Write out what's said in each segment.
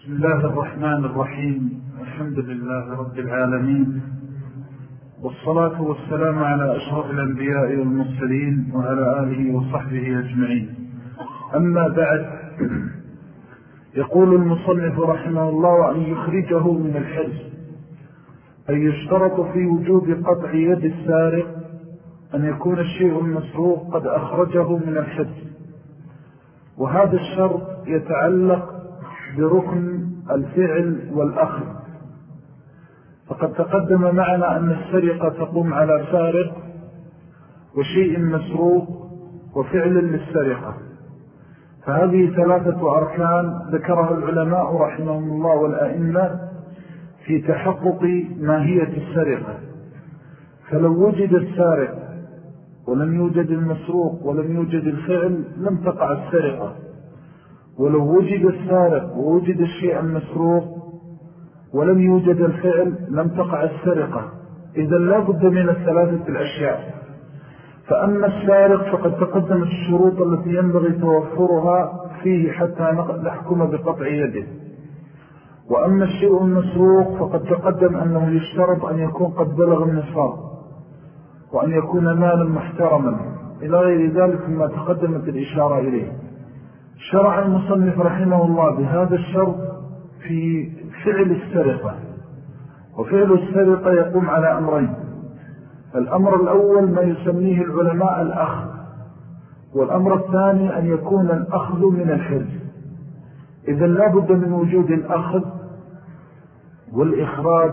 بسم الله الرحمن الرحيم. الحمد لله رب العالمين. والصلاة والسلام على أشرف الأنبياء والمرسلين وعلى آله وصحبه أجمعين. أما بعد يقول المصنف رحمه الله أن يخرجه من الحرز أن يشترط في وجوب قطع يد السارق أن يكون الشيء المسروق قد أخرجه من الحرز. وهذا الشرط يتعلق بركن الفعل والأخذ. فقد تقدم معنا أن السرقة تقوم على سارق وشيء مسروق وفعل للسرقة. فهذه ثلاثة أركان ذكرها العلماء رحمهم الله والأئمة في تحقق ماهية السرقة. فلو وجد السارق ولم يوجد المسروق ولم يوجد الفعل لم تقع السرقة. ولو وجد السارق ووجد الشيء المسروق ولم يوجد الفعل لم تقع السرقة. إذا لا بد من الثلاثة الأشياء. فأما السارق فقد تقدمت الشروط التي ينبغي توفرها فيه حتى نحكم بقطع يده. وأما الشيء المسروق فقد تقدم أنه يشترط أن يكون قد بلغ النصاب وأن يكون مالا محترما. إلى غير ذلك ما تقدمت الإشارة إليه. شرع المصنف رحمه الله بهذا الشرط في فعل السرقة. وفعل السرقة يقوم على أمرين. الأمر الأول ما يسميه العلماء الأخذ. والأمر الثاني أن يكون الأخذ من الحرز. إذا لا بد من وجود الأخذ والإخراج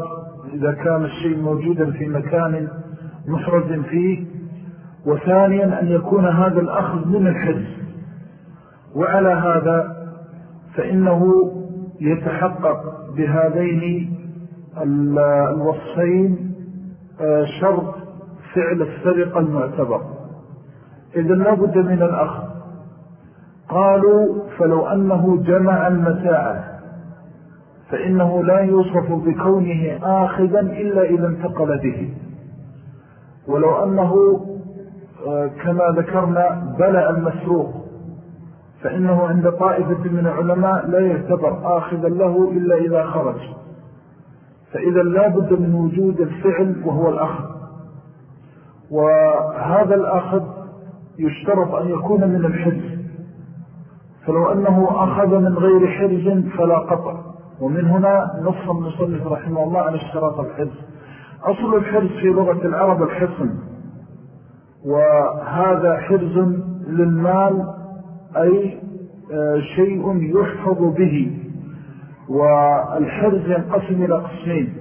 إذا كان الشيء موجودا في مكان محرز فيه. وثانيا أن يكون هذا الأخذ من الحرز. وعلى هذا فإنه يتحقق بهذين الوصفين آه، شرط فعل السرقة المعتبر. إذا لابد من الأخذ. قالوا فلو أنه جمع المتاع فإنه لا يوصف بكونه آخذا إلا إذا انتقل به. ولو أنه آه، كما ذكرنا بلع المسروق. فإنه عند طائفة من العلماء لا يعتبر آخذا له إلا إذا خرج. فإذا لا بد من وجود الفعل وهو الأخذ. وهذا الأخذ يشترط أن يكون من الحرز. فلو أنه أخذ من غير حرز فلا قطع. ومن هنا نص المصنف رحمه الله عن اشتراط الحرز. أصل الحرز في لغة العرب الحصن. وهذا حرز للمال أي آه، شيء يحفظ به. والحرز ينقسم إلى قسمين.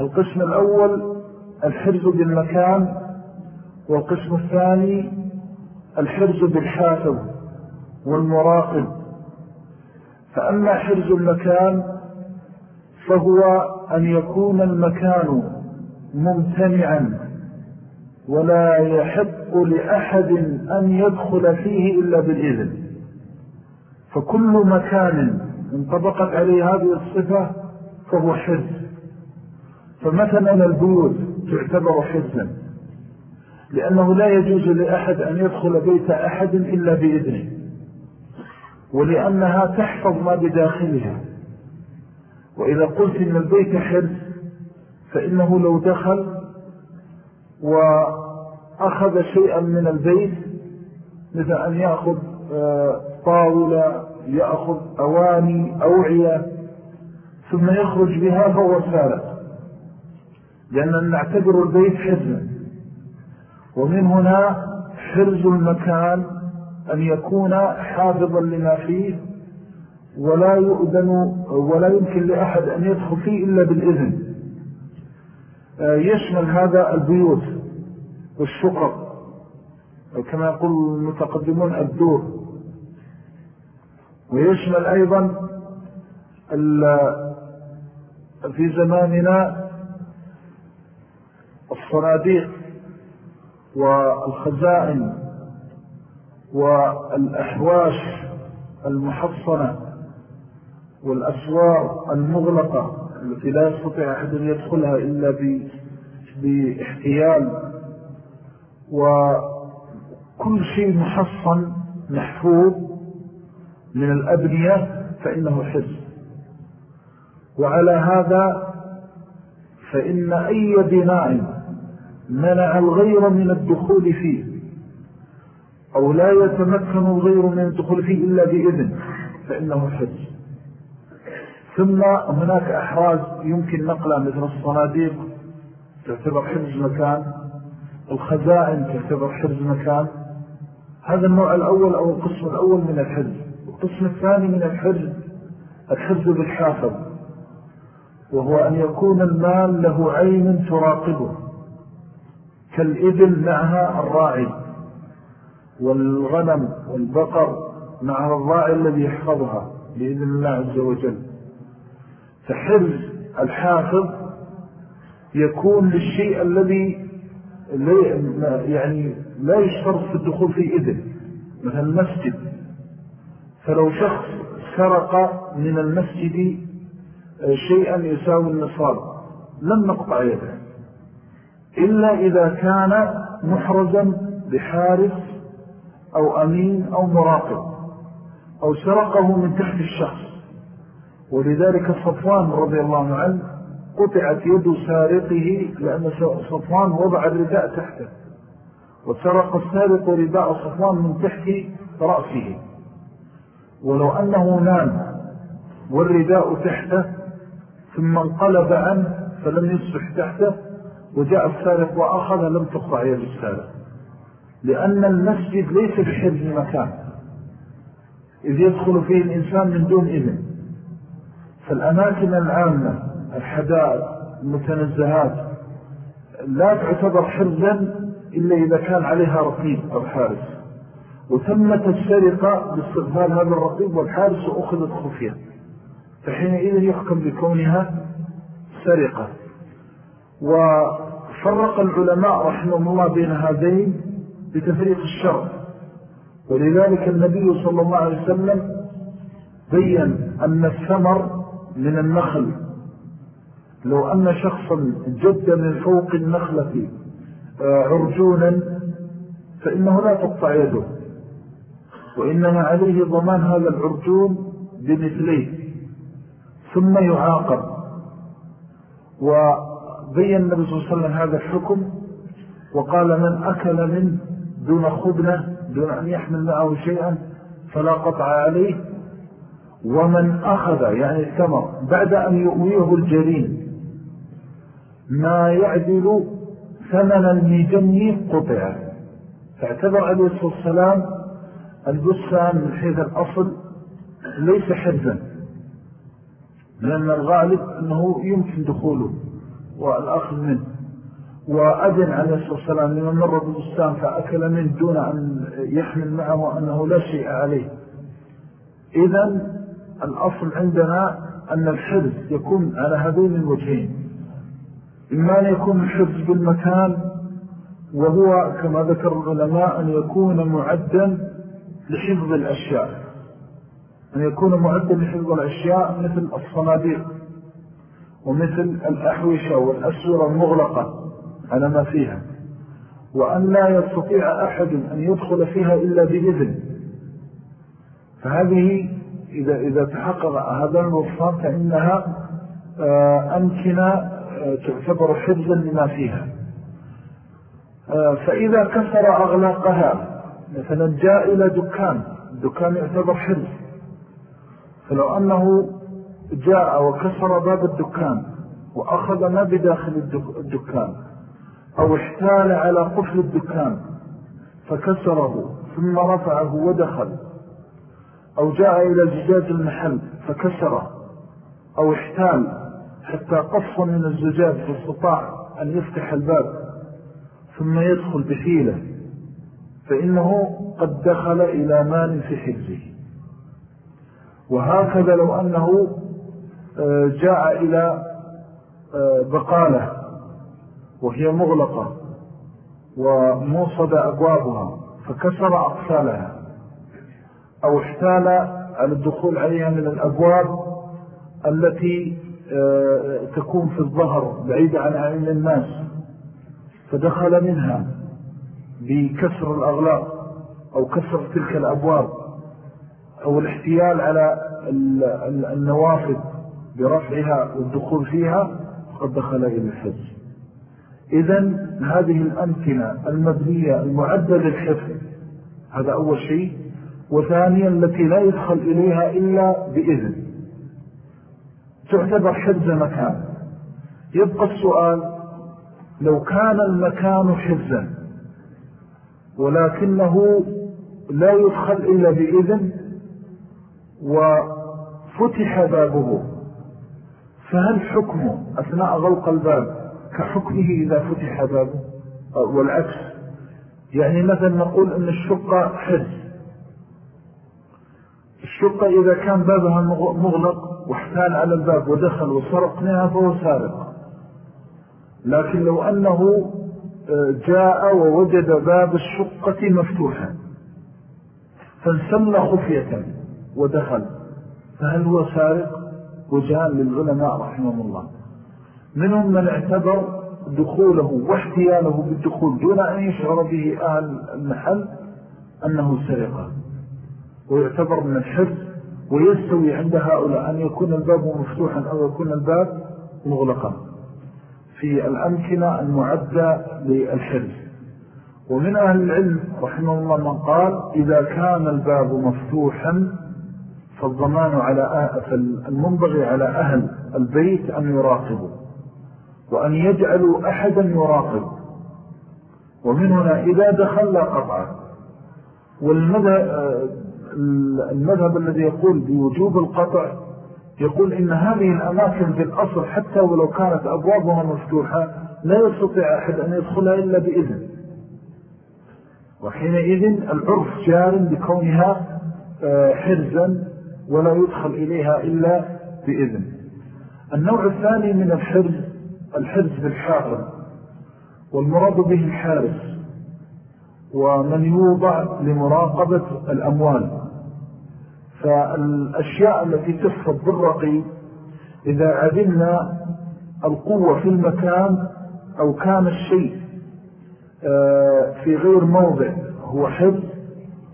القسم الأول الحرز بالمكان والقسم الثاني الحرز بالحافظ والمراقب. فأما حرز المكان فهو أن يكون المكان ممتنعا. ولا يحق لأحد أن يدخل فيه إلا بالإذن. فكل مكان انطبقت عليه هذه الصفة فهو حرز فمثلا البيوت تعتبر حرزا لأنه لا يجوز لأحد أن يدخل بيت أحد إلا بإذنه ولأنها تحفظ ما بداخلها. وإذا قلت إن البيت حرز فإنه لو دخل وأخذ شيئا من البيت مثل أن يأخذ آه، طاولة يأخذ أواني أوعية ثم يخرج بها فهو سارق. لأننا نعتبر البيت حرزا ومن هنا حرز المكان أن يكون حافظا لما فيه ولا يؤذن ولا يمكن لأحد أن يدخل فيه إلا بالإذن. يشمل هذا البيوت والشقق كما يقول المتقدمون الدور. ويشمل أيضا في زماننا الصناديق والخزائن والأحواش المحصنة والأسوار المغلقة. التي لا يستطيع أحد أن يدخلها إلا بإحتيال. وكل شيء محصن محفوظ من الأبنية فإنه حز وعلى هذا فإن أي بناء منع الغير من الدخول فيه أو لا يتمكن الغير من الدخول فيه إلا بإذن فإنه حج ثم هناك أحراز يمكن نقلها مثل الصناديق تعتبر حرز مكان الخزائن تعتبر حرز مكان. هذا النوع الأول أو القسم الأول من الحرز. القسم الثاني من الحرز الحرز بالحافظ وهو أن يكون المال له عين تراقبه كالإبل معها الراعي والغنم والبقر مع الراعي الذي يحفظها بإذن الله عز وجل. فحرز الحافظ يكون للشيء الذي يعني لا يشترط في الدخول في إذن مثل المسجد. فلو شخص سرق من المسجد شيئا يساوي النصاب لم نقطع يده. إلا إذا كان محرزا بحارس أو أمين أو مراقب أو سرقه من تحت الشخص. ولذلك صفوان رضي الله عنه قطعت يد سارقه لأن صفوان وضع الرداء تحته وسرق السارق رداء صفوان من تحت رأسه. ولو أنه نام والرداء تحته ثم انقلب عنه فلم يصبح تحته وجاء السارق وأخذ لم تقطع يد السارق. لأن المسجد ليس بحرز مكان إذ يدخل فيه الإنسان من دون إذن. فالأماكن العامة الحدائق المتنزهات لا تعتبر حرزا إلا إذا كان عليها رقيب أو حارس. وثمت السرقة باستغفال هذا الرقيب والحارس وأخذت خفية. فحينئذ يحكم بكونها سرقة. وفرق العلماء رحمه الله بين هذين بتفريق الشرع. ولذلك النبي صلى الله عليه وسلم بيّن أن الثمر من النخل. لو أن شخصا جد من فوق النخلة آه، عرجونا فإنه لا تقطع يده. وإنما عليه ضمان هذا العرجون بمثليه ثم يعاقب. وبين النبي صلى الله عليه وسلم هذا الحكم وقال من أكل من دون خبنة دون أن يحمل معه شيئا فلا قطع عليه. ومن أخذ يعني الثمر بعد أن يؤويه الجرين ما يعدل ثمن المجني قطع. فاعتبر عليه الصلاة والسلام البسان من حيث الأصل ليس حرزا لأن الغالب أنه يمكن دخوله والأخذ منه. وأذن عليه الصلاة والسلام لمن مر بالبستان فأكل منه دون أن يحمل معه أنه لا شيء عليه. إذن الأصل عندنا أن الحرز يكون على هذين الوجهين. إما أن يكون الحفظ بالمكان وهو كما ذكر العلماء أن يكون معدا لحفظ الأشياء. أن يكون معدا لحفظ الأشياء مثل الصناديق ومثل الأحوشة والأسورة المغلقة على ما فيها. وأن لا يستطيع أحد أن يدخل فيها إلا بإذن. فهذه إذا, إذا تحقق هذا الوصفان فإنها آه، أمكنة تعتبر حفظا لما فيها. آه، فإذا كسر أغلاقها مثلا جاء إلى دكان الدكان يعتبر حفظ. فلو أنه جاء وكسر باب الدكان وأخذ ما بداخل الدكان أو احتال على قفل الدكان فكسره ثم رفعه ودخل أو جاء إلى زجاج المحل فكسره أو احتال حتى قص من الزجاج فاستطاع أن يفتح الباب ثم يدخل بحيلة فإنه قد دخل إلى مال في حجزه وهكذا لو أنه آه، جاء إلى آه، بقالة وهي مغلقة وموصد أبوابها فكسر أقفالها. أو احتال على الدخول عليها من الأبواب التي آه، تكون في الظهر بعيدة عن عين الناس فدخل منها بكسر الأغلاق أو كسر تلك الأبواب أو الاحتيال على النوافذ برفعها والدخول فيها قد دخل إلى الحفظ. إذن هذه الأمكنة المبنية المعدة للحفظ هذا أول شيء. وثانيا التي لا يدخل إليها إلا بإذن. تعتبر حفظ مكان. يبقى السؤال لو كان المكان حفظا ولكنه لا يدخل إلا بإذن وفتح بابه فهل حكمه أثناء غلق الباب كحكمه إذا فتح بابه؟ والعكس. يعني مثلا نقول أن الشقة حرز الشقة إذا كان بابها مغلق واحتال على الباب ودخل وسرق منها فهو سارق. لكن لو أنه آه، جاء ووجد باب الشقة مفتوحا فانسل خفية ودخل فهل هو سارق؟ وجهان للعلماء رحمهم الله. منهم من اعتبر دخوله واحتياله بالدخول دون أن يشعر به أهل المحل أنه سرقة. ويعتبر من الحرز ويستوي عند هؤلاء أن يكون الباب مفتوحا أو يكون الباب مغلقا. في الأمكنة المعدة للحرز ومن أهل العلم رحمه الله من قال إذا كان الباب مفتوحا فالضمان على المنبغي على أهل البيت أن يراقبوا وأن يجعلوا أحدا يراقب. ومن هنا إذا دخل لا قطع. والمذهب الذي يقول بوجوب القطع يقول إن هذه الأماكن في الأصل حتى ولو كانت أبوابها مفتوحة لا يستطيع أحد أن يدخلها إلا بإذن. وحينئذ العرف جار بكونها آه، حرزا ولا يدخل إليها إلا بإذن. النوع الثاني من الحرز الحرز بالحافظ والمراد به الحارس ومن يوضع لمراقبة الأموال. فالأشياء التي تحفظ بالرقيب إذا عدلنا القوة في المكان أو كان الشيء آه، في غير موضع هو حفظ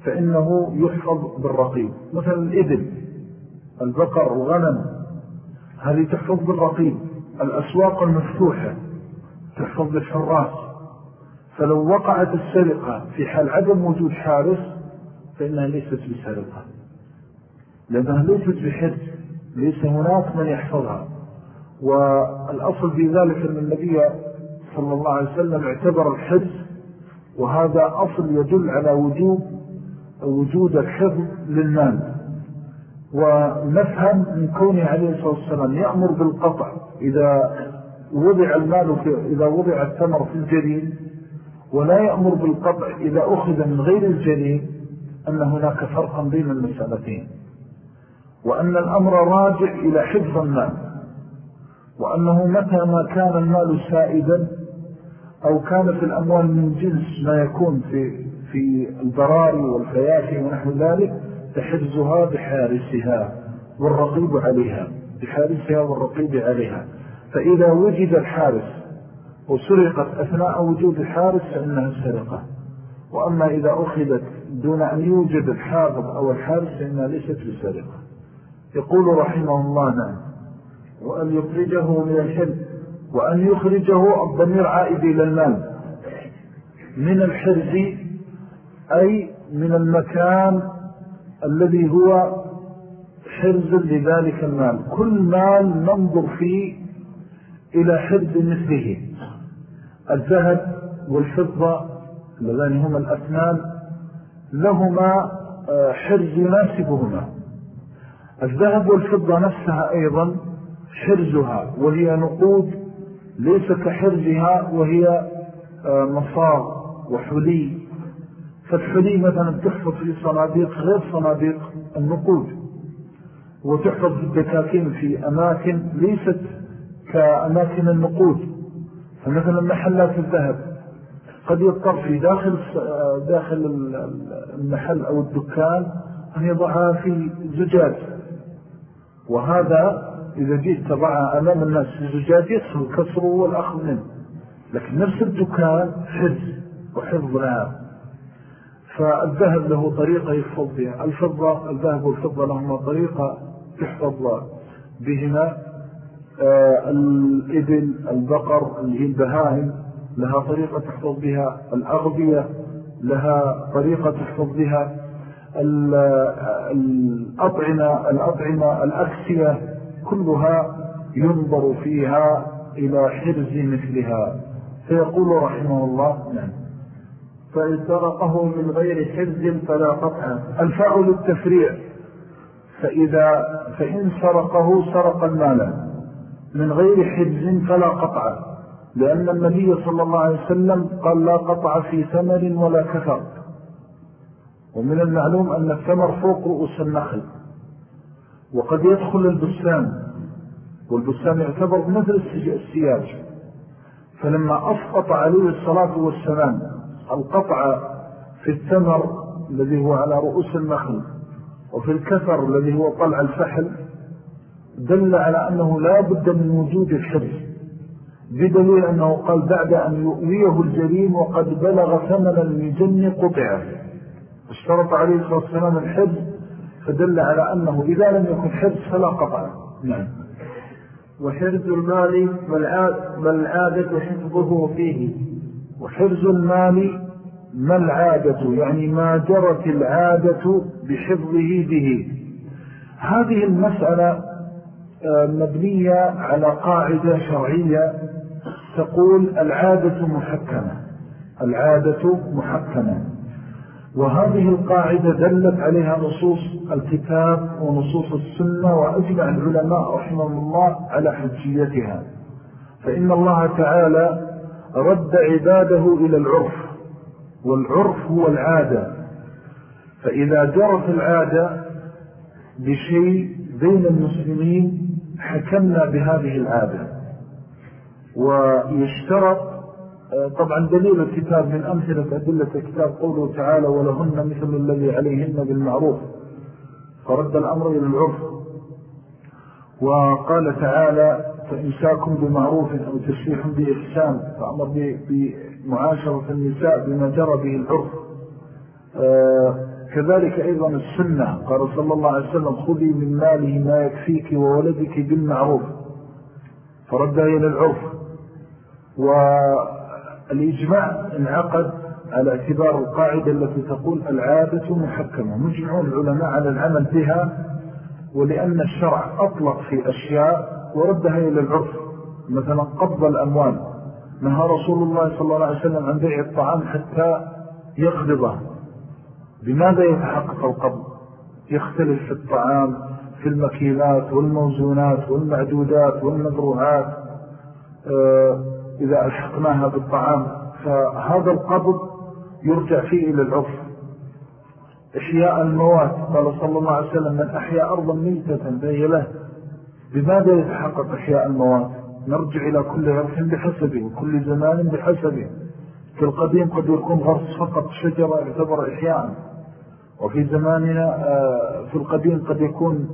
فإنه يحفظ بالرقيب مثل الإذن البقر الغنم هذه تحفظ بالرقيب الأسواق المفتوحة تحفظ بالحراس. فلو وقعت السرقة في حال عدم وجود حارس فإنها ليست بسرقة. لأنها ليست بحرز ليس هناك من يحفظها. والأصل في ذلك أن النبي صلى الله عليه وسلم اعتبر الحرز وهذا أصل يدل على وجوب وجود الحفظ للمال ونفهم من كونه عليه الصلاة والسلام يأمر بالقطع. إذا وضع المال في إذا وضع الثمر في الجرين ولا يأمر بالقطع إذا أخذ من غير الجرين أن هناك فرقا بين المسألتين. وأن الأمر راجع إلى حفظ المال. وأنه متى ما كان المال سائدا أو كانت الأموال من جنس ما يكون في, في البراري والفيافي ونحو ذلك فحرزها بحارسها والرقيب عليها بحارسها والرقيب عليها. فإذا وجد الحارس وسرقت أثناء وجود الحارس فإنها سرقة. وأما إذا أخذت دون أن يوجد الحافظ أو الحارس فإنها ليست بسرقة. يقول رحمه الله نعم. وأن يخرجه من الحل وأن يخرجه الضمير عائد إلى المال. من الحرز أي من المكان الذي هو حرز لذلك المال. كل مال ننظر فيه إلى حرز مثله. الذهب والفضة اللذان هما الأثنان لهما آه، حرز يناسبهما. الذهب والفضة نفسها أيضا حرزها وهي نقود ليس كحرزها وهي آه، مصار وحلي. فالحلي مثلا تحفظ في صناديق غير صناديق النقود وتحفظ الدكاكين في أماكن ليست كأماكن النقود. فمثلا محلات الذهب قد يضطر في داخل, داخل المحل أو الدكان أن يضعها في زجاج. وهذا إذا جئت تضعها أمام الناس في زجاج يسهل كسره والأخذ منه. لكن نفس الدكان حفظ وحفظ لها فالذهب له طريقة يحفظ بها. الفضة الذهب والفضة لهما طريقة تحفظ بهما. آه، الإبل البقر البهائم لها طريقة تحفظ بها. الأغذية لها طريقة تحفظ بها. الأطعمة, الأطعمة الأكسية كلها ينظر فيها إلى حرز مثلها. فيقول رحمه الله نعم. فإن سرقه من غير حرز فلا قطع. الفاء للتفريع. فإذا فإن سرقه سرق المال. من غير حرز فلا قطع. لأن النبي صلى الله عليه وسلم قال لا قطع في ثمر ولا كفر ومن المعلوم أن الثمر فوق رؤوس النخل وقد يدخل البستان والبستان يعتبر مثل السياج. فلما أسقط عليه الصلاة والسلام القطع في الثمر الذي هو على رؤوس النخل وفي الكثر الذي هو طلع الفحل دل على أنه لا بد من وجود الحرز بدليل أنه قال بعد أن يؤويه الجريم وقد بلغ ثمنا المجن قطعه. اشترط عليه الصلاة والسلام الحرز فدل على أنه إذا لم يكن حرز فلا قطع. نعم. وحرز المال ما العادة حفظه فيه. وحرز المال ما العادة يعني ما جرت العادة بحفظه به. هذه المسألة آه، مبنية على قاعدة شرعية تقول العادة محكمة. العادة محكمة. وهذه القاعدة دلت عليها نصوص الكتاب ونصوص السنة وأجمع العلماء رحمه الله على حجيتها. فإن الله تعالى رد عباده إلى العرف والعرف هو العادة. فإذا جرت العادة بشيء بين المسلمين حكمنا بهذه العادة. ويشترط طبعا دليل الكتاب من أمثلة أدلة الكتاب قوله تعالى ولهن مثل الذي عليهن بالمعروف فرد الأمر إلى العرف. وقال تعالى فإنساكم بمعروف أو تشريح بإحسان فأمر بمعاشرة النساء بما جرى به العرف. آه، كذلك أيضا السنة. قال صلى الله عليه وسلم خذي من ماله ما يكفيك وولدك بالمعروف فردها إلى العرف. والإجماع انعقد على اعتبار القاعدة التي تقول العادة محكمة مجمعون العلماء على العمل بها ولأن الشرع أطلق في أشياء وردها إلى العرف. مثلا قبض الأموال. نهى رسول الله صلى الله عليه وسلم عن بيع الطعام حتى يقبضه بماذا يتحقق القبض؟ يختلف في الطعام في المكيلات والموزونات والمعدودات والمدروعات آه، إذا ألحقناها بالطعام فهذا القبض يرجع فيه إلى العرف. إحياء الموات قال صلى الله عليه وسلم من أحياء أرضا ميتة بي له. بماذا يتحقق إحياء الموات؟ نرجع إلى كل عرف بحسبه وكل زمان بحسبه. في القديم قد يكون غرس فقط شجرة يعتبر إحياء وفي زماننا آه، في القديم قد يكون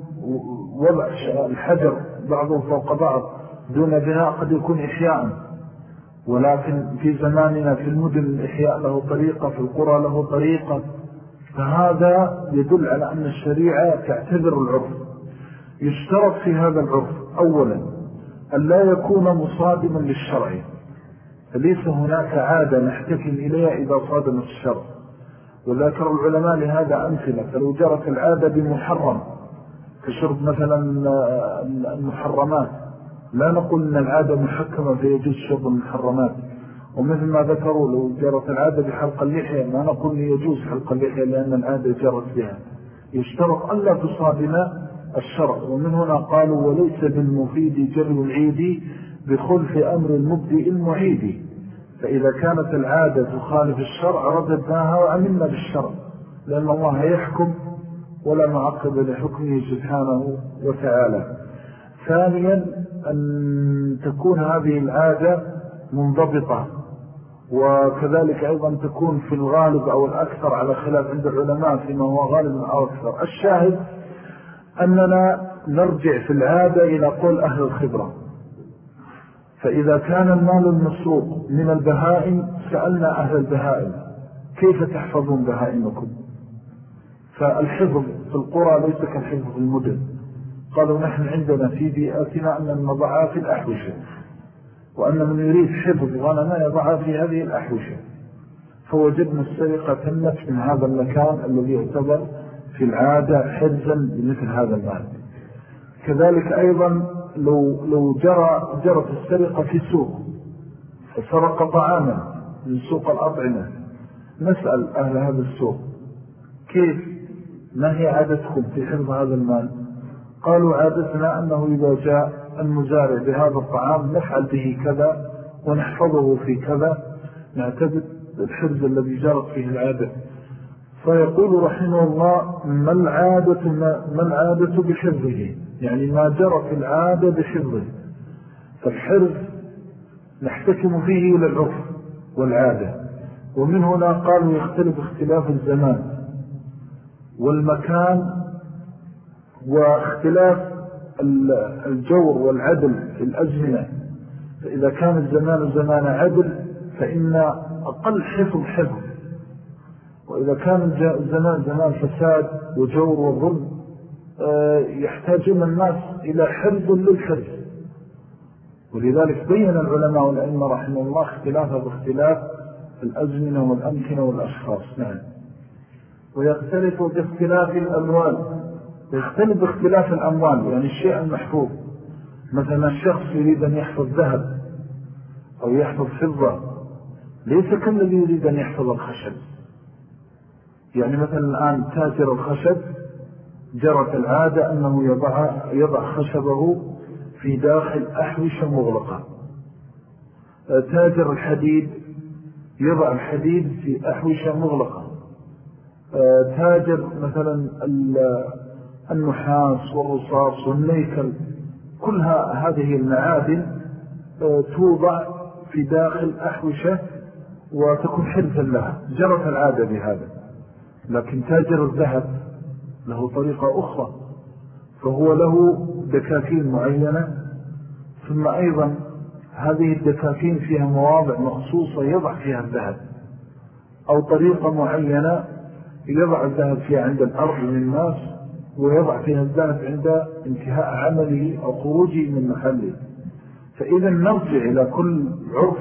وضع الحجر بعضه فوق بعض دون بناء قد يكون إحياء ولكن في زماننا في المدن الإحياء له طريقة في القرى له طريقة. فهذا يدل على أن الشريعة تعتبر العرف. يشترط في هذا العرف أولا أن لا يكون مصادما للشرع. فليس هناك عادة نحتكم إليها إذا صادمت الشرع. وذكر العلماء لهذا أمثلة. فلو جرت العادة بمحرم كشرب مثلا المحرمات لا نقول أن العادة محكمة فيجوز شرب المحرمات ومثل ما ذكروا لو جرت العادة بحلق اللحية ما نقول يجوز حلق اللحية لأن العادة جرت بها. يشترط ألا تصادم الشرع. ومن هنا قالوا وليس بالمفيد جر العيد بخلف أمر المبدئ المعيد. فإذا كانت العادة تخالف الشرع رددناها وعملنا بالشرع. لأن الله يحكم ولا معقب لحكمه سبحانه وتعالى. ثانيا أن تكون هذه العادة منضبطة وكذلك أيضا تكون في الغالب أو الأكثر على خلاف عند العلماء فيما هو غالب أو أكثر. الشاهد أننا نرجع في العادة إلى قول أهل الخبرة. فإذا كان المال المسروق من البهائم سألنا أهل البهائم كيف تحفظون بهائمكم؟ فالحفظ في القرى ليس كالحفظ في المدن. قالوا نحن عندنا في بيئتنا أن نضعها في الأحوشة وأن من يريد حفظ غنم يضعها في هذه الأحوشة. فوجدنا السرقة تمت من هذا المكان الذي يعتبر في العادة حرزا لمثل هذا المال كذلك أيضا لو, لو جرى جرت السرقة في سوق فسرق طعاما من سوق الأطعمة. نسأل أهل هذا السوق كيف ما هي عادتكم في حفظ هذا المال؟ قالوا عادتنا أنه إذا جاء المزارع بهذا الطعام نفعل به كذا ونحفظه في كذا نعتبد الحرز الذي جرت فيه العادة. فيقول رحمه الله ما العادة, ما العادة بحفظه؟ يعني ما جرت العادة بحفظه. فالحرز نحتكم فيه إلى العرف والعادة. ومن هنا قالوا يختلف اختلاف الزمان والمكان واختلاف الجور والعدل في الأزمنة. فإذا كان الزمان زمان عدل فإن أقل حفظ حفظ. وإذا كان الزمان زمان فساد وجور وظلم آه، يحتاجون الناس إلى حفظ للحفظ ولذلك بين العلماء والأئمة رحمه الله اختلافه باختلاف الأزمنة والأمكنة والأشخاص. نعم. ويختلف باختلاف الأموال يختلف باختلاف الأموال يعني الشيء المحفوظ. مثلا الشخص يريد أن يحفظ ذهب أو يحفظ فضة ليس كالذي يريد أن يحفظ الخشب. يعني مثلا الآن تاجر الخشب جرت العادة أنه يضع, يضع خشبه في داخل أحوشة مغلقة. تاجر الحديد يضع الحديد في أحوشة مغلقة. تاجر مثلا النحاس والرصاص والنيكل كل هذه المعادن توضع في داخل أحوشة وتكون حرزا لها. جرت العادة بهذا لكن تاجر الذهب له طريقة أخرى. فهو له دكاكين معينة. ثم أيضا هذه الدكاكين فيها مواضع مخصوصة يضع فيها الذهب. أو طريقة معينة يضع الذهب فيها عند الأرض للناس. ويضع فيها الذهب عند انتهاء عمله أو خروجه من محله. فإذا نرجع إلى كل عرف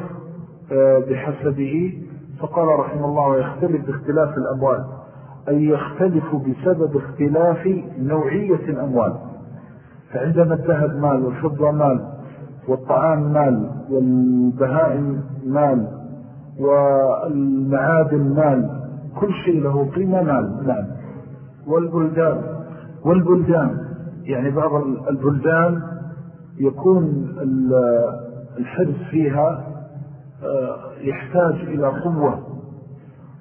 آه، بحسبه. فقال رحمه الله ويختلف باختلاف الأموال أي يختلف بسبب اختلاف نوعية الأموال. فعندما الذهب مال والفضة مال والطعام مال والبهائم مال والمعادن مال كل شيء له قيمة مال. نعم. والبلدان. والبلدان. يعني بعض البلدان يكون الحرس فيها آه، يحتاج إلى قوة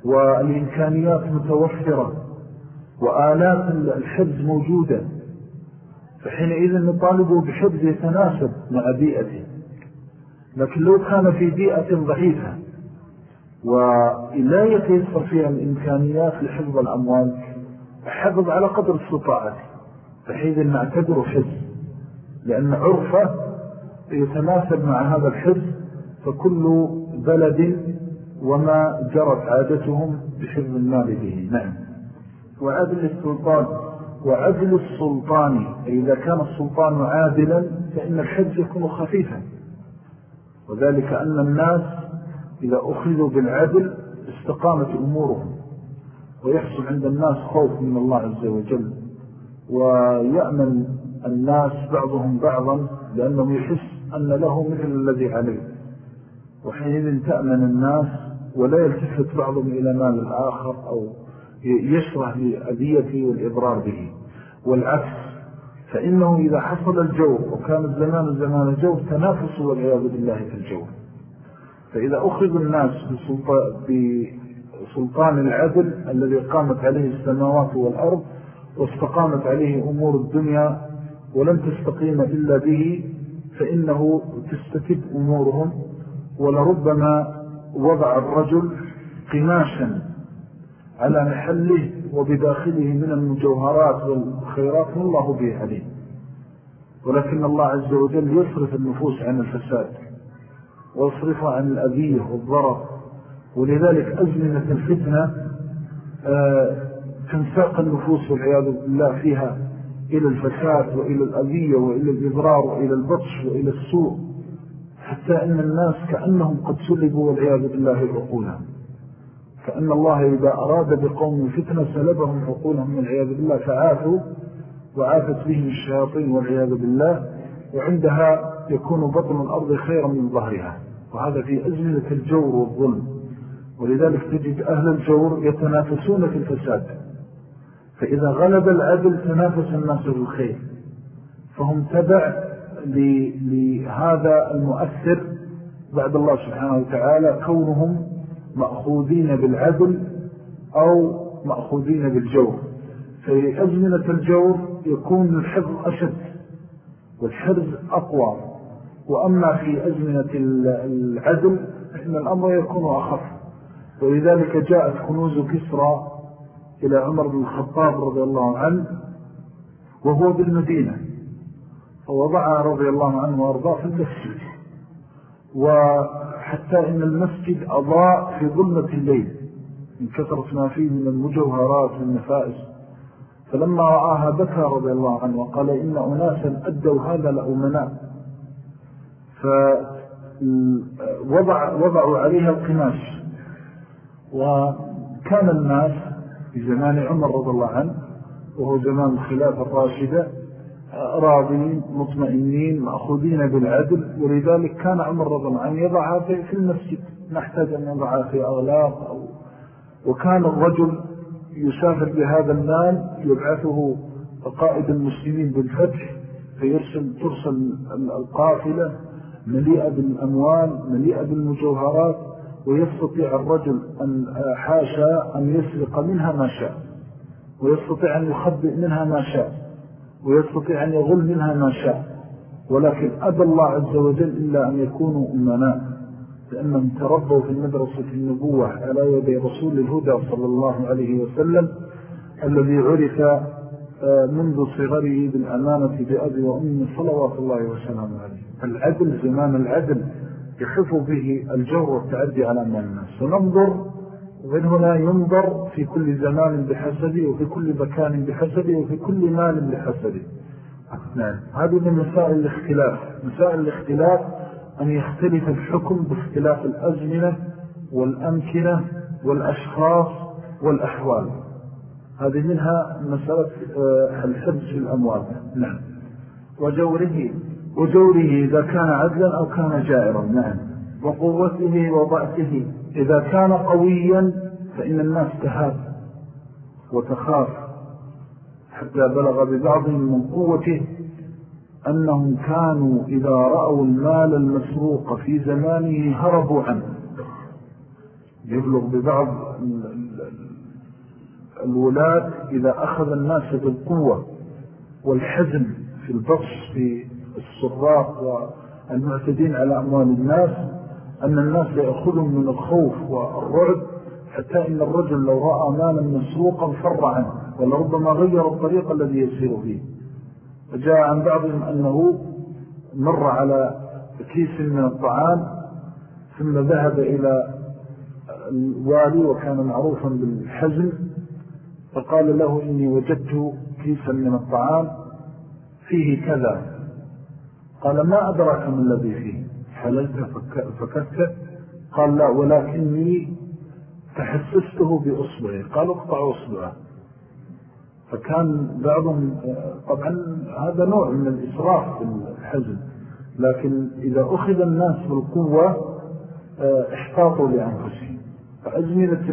والإمكانيات متوفرة وآلات الحرز موجودة. فحينئذ نطالبه بحفظ يتناسب مع بيئته. لكن لو كان في بيئة ضعيفة ولا يتيسر فيها الإمكانيات لحفظ الأموال حفظ على قدر استطاعته فحيث نعتبره حفظ لأن عرفة يتناسب مع هذا الحفظ فكل بلد وما جرت عادتهم بحفظ المال به. نعم. وعدل السلطان وعدل السلطان إذا كان السلطان عادلا فإن الحفظ يكون خفيفا. وذلك أن الناس إذا أخذوا بالعدل استقامت أمورهم. ويحصل عند الناس خوف من الله عز وجل. ويأمن الناس بعضهم بعضا لأنه يحس أن له مثل الذي عليه. وحينئذ تأمن الناس ولا يلتفت بعضهم إلى مال الآخر أو يشرح لأذيته والإضرار به. والعكس فإنه إذا حصل الجور وكان الزمان زمان الجور تنافس والعياذ بالله في الجور. فإذا أخذ الناس بسلطان العدل الذي قامت عليه السماوات والأرض واستقامت عليه أمور الدنيا ولم تستقيم إلا به فإنه تستفد أمورهم. ولربما وضع الرجل قماشا على محله وبداخله من المجوهرات والخيرات الله به عليه ولكن الله عز وجل يصرف النفوس عن الفساد ويصرفها عن الأذية والضرر. ولذلك أزمنة الفتنة آه، تنساق النفوس والعياذ بالله فيها إلى الفساد وإلى الأذية وإلى الإضرار وإلى البطش وإلى السوء حتى أن الناس كأنهم قد سلبوا والعياذ بالله عقولهم. كأن الله إذا أراد بقوم فتنة سلبهم عقولهم والعياذ بالله فعافوا وعافت بهم الشياطين والعياذ بالله وعندها يكون بطن الأرض خيرا من ظهرها. وهذا في أزمنة الجور والظلم. ولذلك تجد أهل الجور يتنافسون في الفساد. فإذا غلب العدل تنافس الناس في الخير. فهم تبع لهذا المؤثر بعد الله سبحانه وتعالى كونهم مأخوذين بالعدل أو مأخوذين بالجور. في أزمنة الجور يكون الحفظ أشد والحرز أقوى. وأما في أزمنة العدل فإن الأمر يكون أخف. ولذلك جاءت كنوز كسرى إلى عمر بن الخطاب رضي الله عنه وهو بالمدينة فوضعها رضي الله عنه وأرضاه في المسجد وحتى إن المسجد أضاء في ظلمة الليل من كثرة ما فيه من المجوهرات والنفائس. فلما رآها بكى رضي الله عنه وقال إن أناسا أدوا هذا لأمناء. فوضعوا عليها القماش. وكان الناس في زمان عمر رضي الله عنه وهو زمان الخلافة الراشدة راضين مطمئنين مأخوذين بالعدل ولذلك كان عمر رضي الله عنه يضعها في المسجد نحتاج أن يضعها في أغلاق أو وكان الرجل يسافر بهذا المال يبعثه قائد المسلمين بالفتح فيرسل ترسل القافلة مليئة بالأموال مليئة بالمجوهرات. ويستطيع الرجل أن حاشا أن يسرق منها ما شاء ويستطيع أن يخبئ منها ما شاء ويستطيع أن يغل منها ما شاء ولكن أبى الله عز وجل إلا أن يكونوا أمناء لأنهم تربوا في المدرسة النبوة على يد رسول الهدى صلى الله عليه وسلم الذي عرف آه، منذ صغره بالأمانة بأبي وأمي صلوات الله وسلامه عليه. العدل زمان العدل. يخف به الجور والتعدي على أمام الناس. وننظر ومن هنا ينظر في كل زمان بحسبه وفي كل مكان بحسبه وفي كل مال بحسبه. نعم. هذه من مسائل الاختلاف. مسائل الاختلاف أن يختلف الحكم باختلاف الأزمنة والأمكنة والأشخاص والأحوال. هذه منها مسألة آه، الحبس في الأموال. نعم. وجوره. وجوره إذا كان عدلا أو كان جائرا نعم. وقوته وضعته إذا كان قويا فإن الناس تهاب وتخاف. حتى بلغ ببعضهم من قوته أنهم كانوا إذا رأوا المال المسروق في زمانه هربوا عنه. يبلغ ببعض الولاة إذا أخذ الناس بالقوة والحزم في البطش في السراق والمعتدين على أموال الناس أن الناس يأخذهم من الخوف والرعب حتى إن الرجل لو رأى مالا مسروقا فر عنه ولربما غير الطريق الذي يسير فيه. وجاء عن بعضهم أنه مر على كيس من الطعام ثم ذهب إلى الوالي وكان معروفا بالحزن فقال له إني وجدت كيسا من الطعام فيه كذا. قال ما أدرك من الذي فيه؟ حللت فكثت قال لا ولكني تحسسته بأصبعي. قال اقطع أصبعه. فكان بعضهم طبعا هذا نوع من الإسراف في الحزن. لكن إذا أخذ الناس بالقوة احتاطوا لأنفسهم. فأزمنة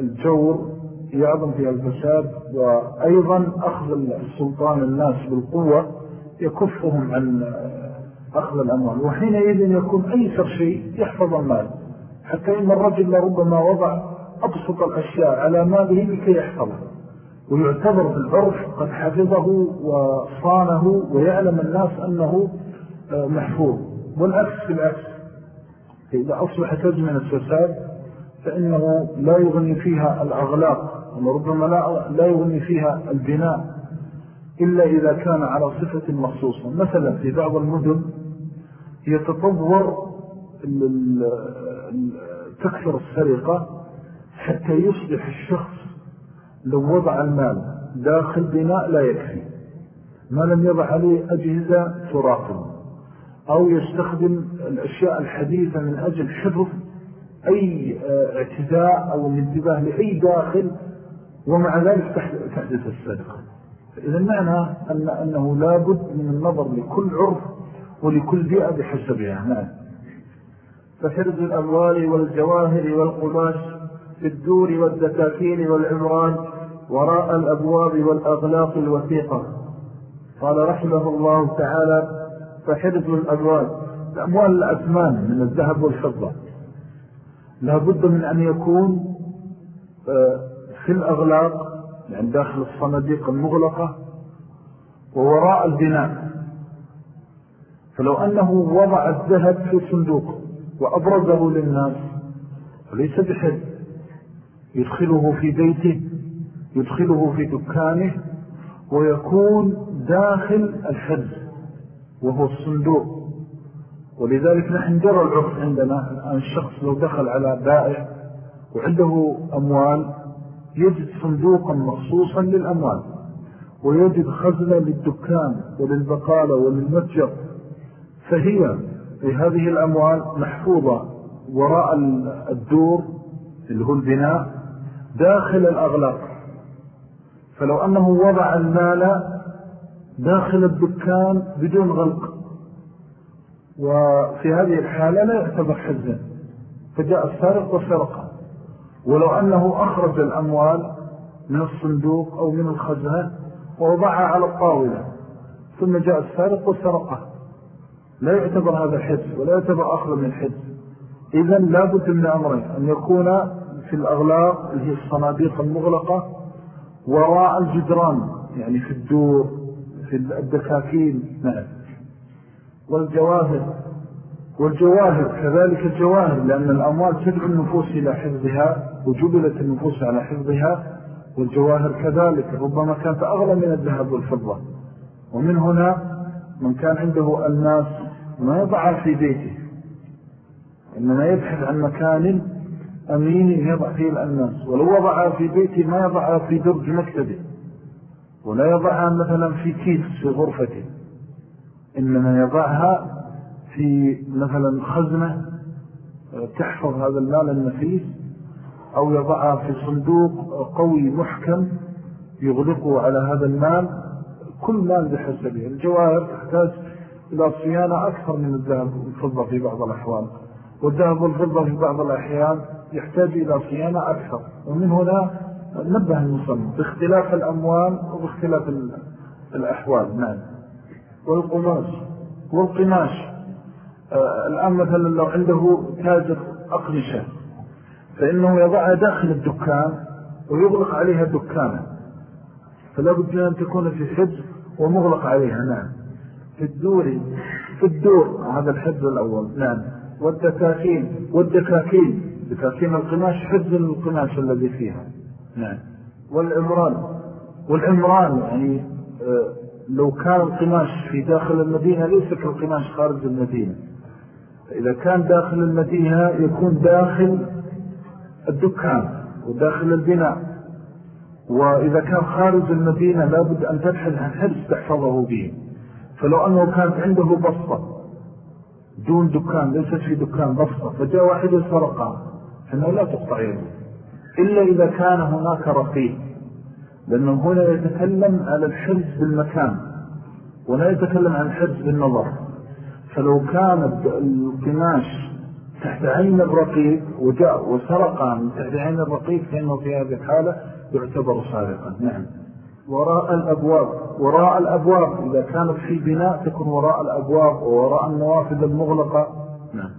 الجور يعظم فيها الفساد وأيضا أخذ السلطان الناس بالقوة. يكفهم عن أخذ الأموال وحينئذ يكون أيسر شيء يحفظ المال. حتى إن الرجل لربما وضع أبسط الأشياء على ماله لكي يحفظه ويعتبر بالعرف قد حفظه وصانه ويعلم الناس أنه آه، محفوظ. والعكس بالعكس إذا أصبحت أزمنة الفساد فإنه لا يغني فيها الأغلاق وربما لا يغني فيها البناء. إلا إذا كان على صفة مخصوصة. مثلا في بعض المدن يتطور تكثر السرقة حتى يصبح الشخص لو وضع المال داخل بناء لا يكفي. ما لم يضع عليه أجهزة تراقب. أو يستخدم الأشياء الحديثة من أجل حفظ أي اعتداء أو الانتباه لأي داخل ومع ذلك تحدث السرقة. إذا المعنى أن أنه لابد من النظر لكل عرف ولكل بيئة بحسبها نعم فحرز الأموال والجواهر والقماش في الدور والدكاكين والعمران وراء الأبواب والأغلاق الوثيقة. قال رحمه الله تعالى فحرز الأموال الأموال الأثمان من الذهب والفضة. لابد من أن يكون آه، في الأغلاق يعني داخل الصناديق المغلقة ووراء البناء. فلو أنه وضع الذهب في صندوق وأبرزه للناس فليس بحد. يدخله في بيته يدخله في دكانه ويكون داخل الحد وهو الصندوق. ولذلك نحن نرى العرف عندنا الآن الشخص لو دخل على بائع وعنده أموال يجد صندوقا مخصوصا للأموال ويجد خزنة للدكان وللبقالة وللمتجر. فهي في هذه الأموال محفوظة وراء الدور اللي هو البناء داخل الأغلاق. فلو أنه وضع المال داخل الدكان بدون غلق وفي هذه الحالة لا يعتبر حزن. فجاء السارق وسرقه. ولو أنه أخرج الأموال من الصندوق أو من الخزنة ووضعها على الطاولة ثم جاء السارق وسرقه. لا يعتبر هذا حز ولا يعتبر أخذ من حز إذن لابد من أمرين أن يكون في الأغلاق اللي هي الصناديق المغلقة وراء الجدران يعني في الدور في الدكاكين نعم. والجواهر. والجواهر كذلك الجواهر لأن الأموال تدعو النفوس إلى حفظها وجبلت النفوس على حفظها والجواهر كذلك. ربما كانت أغلى من الذهب والفضة. ومن هنا من كان عنده الناس ما يضعها في بيته. إنما يبحث عن مكان أمين يضع فيه الأناس ولو وضعها في بيته ما يضعها في درج مكتبه. ولا يضعها مثلا في كيس في غرفته. إنما يضعها في مثلا خزنة تحفظ هذا المال النفيس أو يضعها في صندوق قوي محكم يغلقه على هذا المال كل مال بحسبه. الجواهر تحتاج إلى صيانة أكثر من الذهب والفضة في بعض الأحوال. والذهب والفضة في بعض الأحيان يحتاج إلى صيانة أكثر. ومن هنا نبه المصنف باختلاف الأموال وباختلاف الأحوال. نعم. والقماش. والقماش. آه الآن مثلا لو عنده تاجر أقمشة فإنه يضعها داخل الدكان ويغلق عليها دكانة. فلا بد أن تكون في حجر ومغلق عليها نعم. في الدور في الدور هذا الحجر الأول نعم. والدكاكين والدكاكين دكاكين القماش حجر القماش الذي فيها نعم. والعمران والعمران يعني آه لو كان القماش في داخل المدينة ليس كالقماش خارج المدينة. إذا كان داخل المدينة يكون داخل الدكان وداخل البناء. وإذا كان خارج المدينة لابد أن تبحث عن حبس تحفظه به. فلو أنه كانت عنده بسطة دون دكان ليست في دكان بسطة فجاء واحد سرقها فإنه لا تقطع يده. إلا إذا كان هناك رقيب لأنه هنا يتكلم على الحرز بالمكان ولا يتكلم عن الحرز بالنظر. فلو كان القماش تحت عين الرقيق وجاء وسرق من تحت عين الرقيق فإنه في هذه الحالة يعتبر سارقا. نعم. وراء الأبواب وراء الأبواب إذا كانت في بناء تكون وراء الأبواب ووراء النوافذ المغلقة. نعم.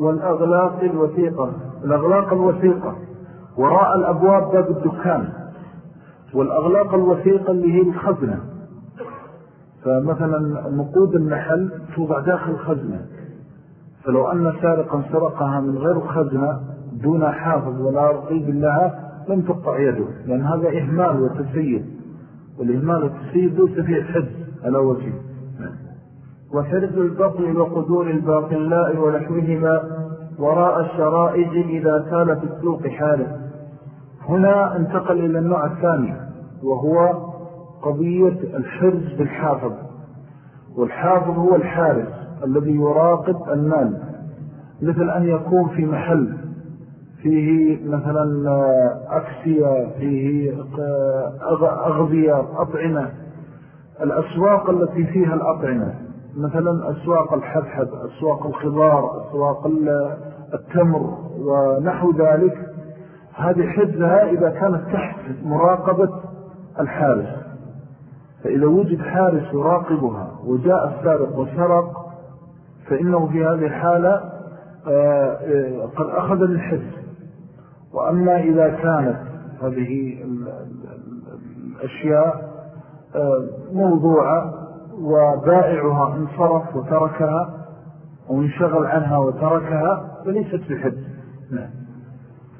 والأغلاق الوثيقة الأغلاق الوثيقة. وراء الأبواب باب الدكان والأغلاق الوثيقة اللي هي الخزنة. فمثلا نقود المحل توضع داخل خزنة. فلو أن سارقا سرقها من غير خزنة دون حافظ ولا رقيب لها لم تقطع يده. لأن هذا إهمال وتسيد والإهمال والتسيد ليس فيه الحد على وجه وحرز البطن وقدور الباقلاء ونحوهما وراء الشرائج إذا كان في السوق حاله هنا انتقل إلى النوع الثاني وهو قضية الحرز بالحافظ. والحافظ هو الحارس الذي يراقب المال مثل أن يكون في محل فيه مثلا أكسية فيه أغذية أطعمة. الأسواق التي فيها الأطعمة مثلا أسواق الحبحب أسواق الخضار أسواق التمر ونحو ذلك. هذه حزها إذا كانت تحت مراقبة الحارس. فإذا وجد حارس يراقبها وجاء السارق وسرق فإنه في هذه الحالة آه، آه، قد أخذ الحز وأما إذا كانت هذه الأشياء آه، موضوعة وبائعها انصرف وتركها وانشغل عنها وتركها فليست في حد نعم.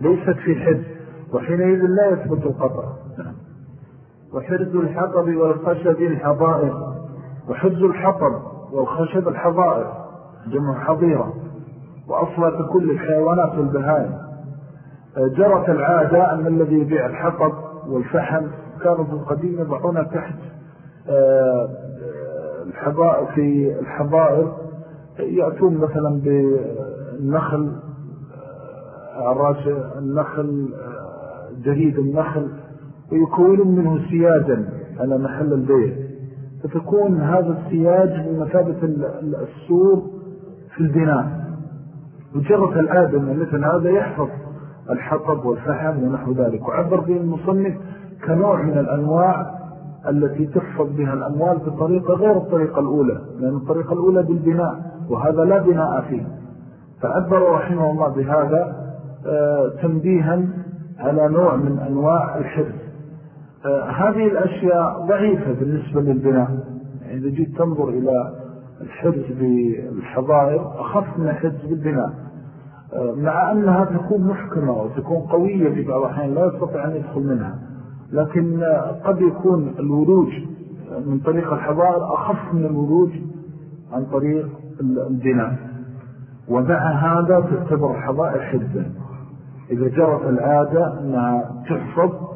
ليست في حد وحينئذ لا يثبت القطع. وحرز الحطب والخشب الحضائر وحرز الحطب والخشب الحضائر جمع حضيرة وأصلة كل الحيوانات والبهائم. جرت العادة أن الذي يبيع الحطب والفحم. كانوا في القديم يضعون تحت آه، في الحضائر يأتون مثلا بالنخل أعراش آه، النخل آه، جريد النخل. ويكونون منه سياجا على محل البيع. فتكون هذا السياج من مثابة السور في البناء. وجرت الآدم مثل هذا يحفظ الحطب والفحم ونحو ذلك. وعبر به المصنف كنوع من الأنواع التي تحفظ بها الأموال بطريقة غير الطريقة الأولى لأن الطريقة الأولى بالبناء وهذا لا بناء فيه. فعبر رحمه الله بهذا آه، تنبيها على نوع من أنواع الحرز هذه الأشياء ضعيفة بالنسبة للبناء. إذا جيت تنظر إلى الحرز بالحضائر أخف من الحرز بالبناء. آه، مع أنها تكون محكمة وتكون قوية في بعض الأحيان لا يستطيع أن يدخل منها. لكن قد يكون الولوج من طريق الحضائر أخف من الولوج عن طريق البناء. ومع هذا تعتبر الحضائر حزة إذا جرت العادة أنها تحفظ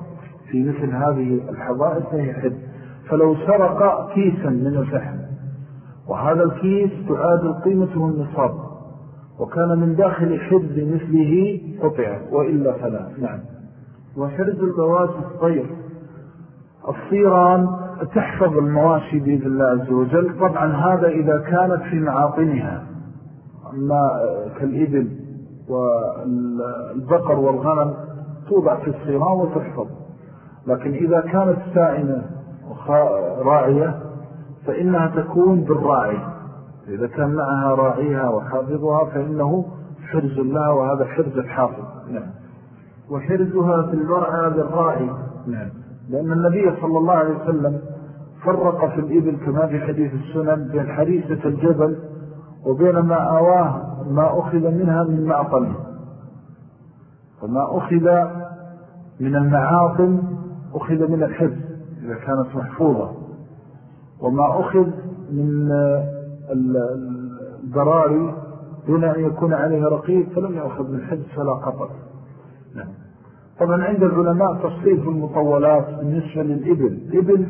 في مثل هذه الحضائر فهي حد فلو سرق كيسا من الفحم وهذا الكيس تعادل قيمته النصاب وكان من داخل حد مثله قطع وإلا فلا. نعم. وحرز المواشي الطير. الصيران تحفظ المواشي بإذن الله عز وجل. طبعا هذا إذا كانت في معاطنها أما كالإبل والبقر والغنم توضع في الصيران وتحفظ. لكن إذا كانت سائمة راعية فإنها تكون بالراعي. إذا كان معها راعيها وحافظها فإنه حرز لها وهذا حرز الحافظ. نعم. وحرزها في المرعى بالراعي. نعم. لأن النبي صلى الله عليه وسلم فرق في الإبل كما في حديث السنن بين حريسة الجبل وبين ما أواه ما أخذ منها من معطل. فما أخذ من المعاطل أخذ من الحرز إذا كانت محفوظة. وما أخذ من البراري دون أن يكون عليه رقيب فلم يأخذ من الحرز فلا قطر نعم. طبعا عند العلماء تصفيل في المطولات بالنسبة للإبل. الإبل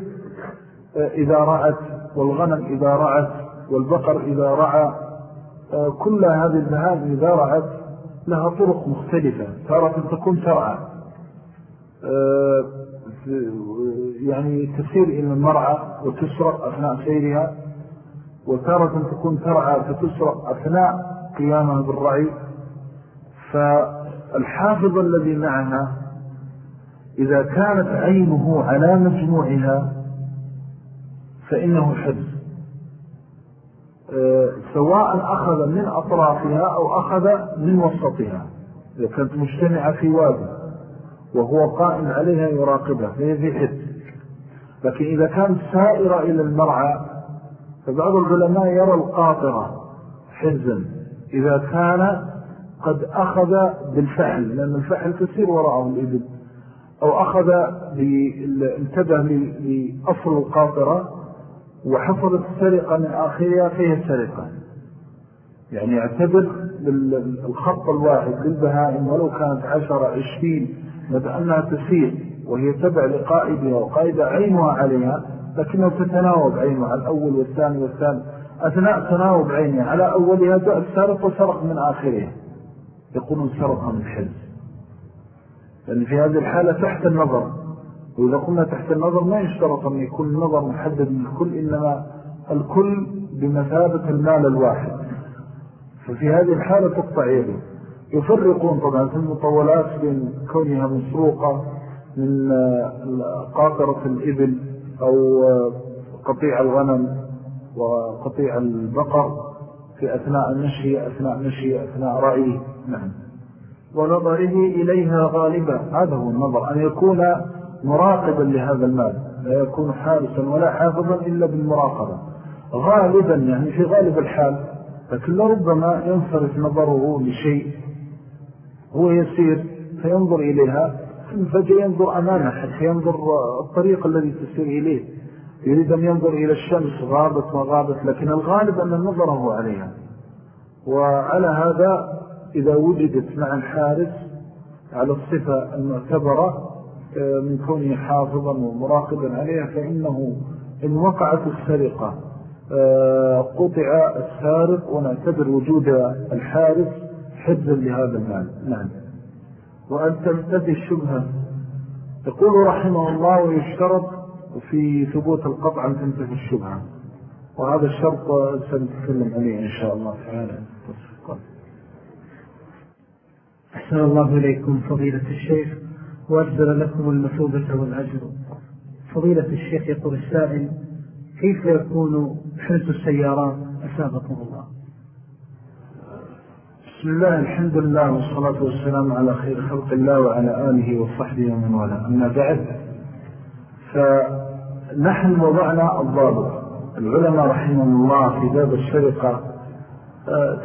آه، إذا رعت والغنم إذا رعت والبقر إذا رعى آه، كل هذه البهائم إذا رعت لها طرق مختلفة. تارة تكون ترعى. آه، يعني تسير إلى المرعى وتسرق أثناء سيرها وتارة تكون ترعى فتسرق أثناء قيامها بالرعي. فالحافظ الذي معها إذا كانت عينه على مجموعها فإنه حفظ. سواء أخذ من أطرافها أو أخذ من وسطها إذا كانت مجتمعة في وادي. وهو قائم عليها يراقبها. فهي ذي حفظ لكن إذا كانت سائرة إلى المرعى فبعض العلماء يرى القاطرة حفظا إذا كان قد أخذ بالفحل لأن الفحل تسير وراءه الإبل. أو أخذ انتبه لأصل القاطرة وحصلت السرقة من آخرها فهي سرقة. يعني اعتبر الخط الواحد للبهائم ولو كانت عشرة عشرين أنها تسير وهي تبع لقائدها وقائدة عينها عليها لكنها تتناوب عينها على الأول والثاني والثالث. أثناء تناوب عينها على أولها جاء السارق وسرق من آخرها يقولون سرق من حلز لأن في هذه الحالة تحت النظر. وإذا قلنا تحت النظر ما يشترط أن يكون النظر محدد للكل إنما الكل بمثابة المال الواحد. ففي هذه الحالة تقطع يده. يفرقون طبعا في المطولات بين كونها مسروقة من قاطرة الإبل أو قطيع الغنم وقطيع البقر في أثناء المشي أثناء مشي أثناء رأيه نعم. ونظره إليها غالبا. هذا هو النظر. أن يكون مراقبا لهذا المال. لا يكون حارسا ولا حافظا إلا بالمراقبة. غالبا يعني في غالب الحال لكن لربما ينصرف نظره لشيء هو يسير فينظر إليها فجأة ينظر أمامه حتى ينظر الطريق الذي تسير إليه. يريد أن ينظر إلى الشمس غابت وغابت لكن الغالب أن النظر هو عليها. وعلى هذا إذا وجدت مع الحارس على الصفة المعتبرة آه، من كونه حافظا ومراقبا عليها فإنه إن وقعت السرقة آه، قطع السارق ونعتبر وجود الحارس حفظا لهذا المال نعم. وأن تمتدي الشبهة. يقول رحمه الله ويشترط في ثبوت القطع أن تنتهي الشبهة. وهذا الشرط سنتكلم عليه إن شاء الله تعالى. أحسن الله إليكم فضيلة الشيخ وأجزل لكم المثوبة والأجر. فضيلة الشيخ يقول السائل كيف يكون حرز السيارات؟ أسابقه الله. بسم الله الحمد لله والصلاة والسلام على خير خلق الله وعلى آله وصحبه ومن ولا أما بعد فنحن وضعنا الضابط. العلماء رحمه الله في باب السرقة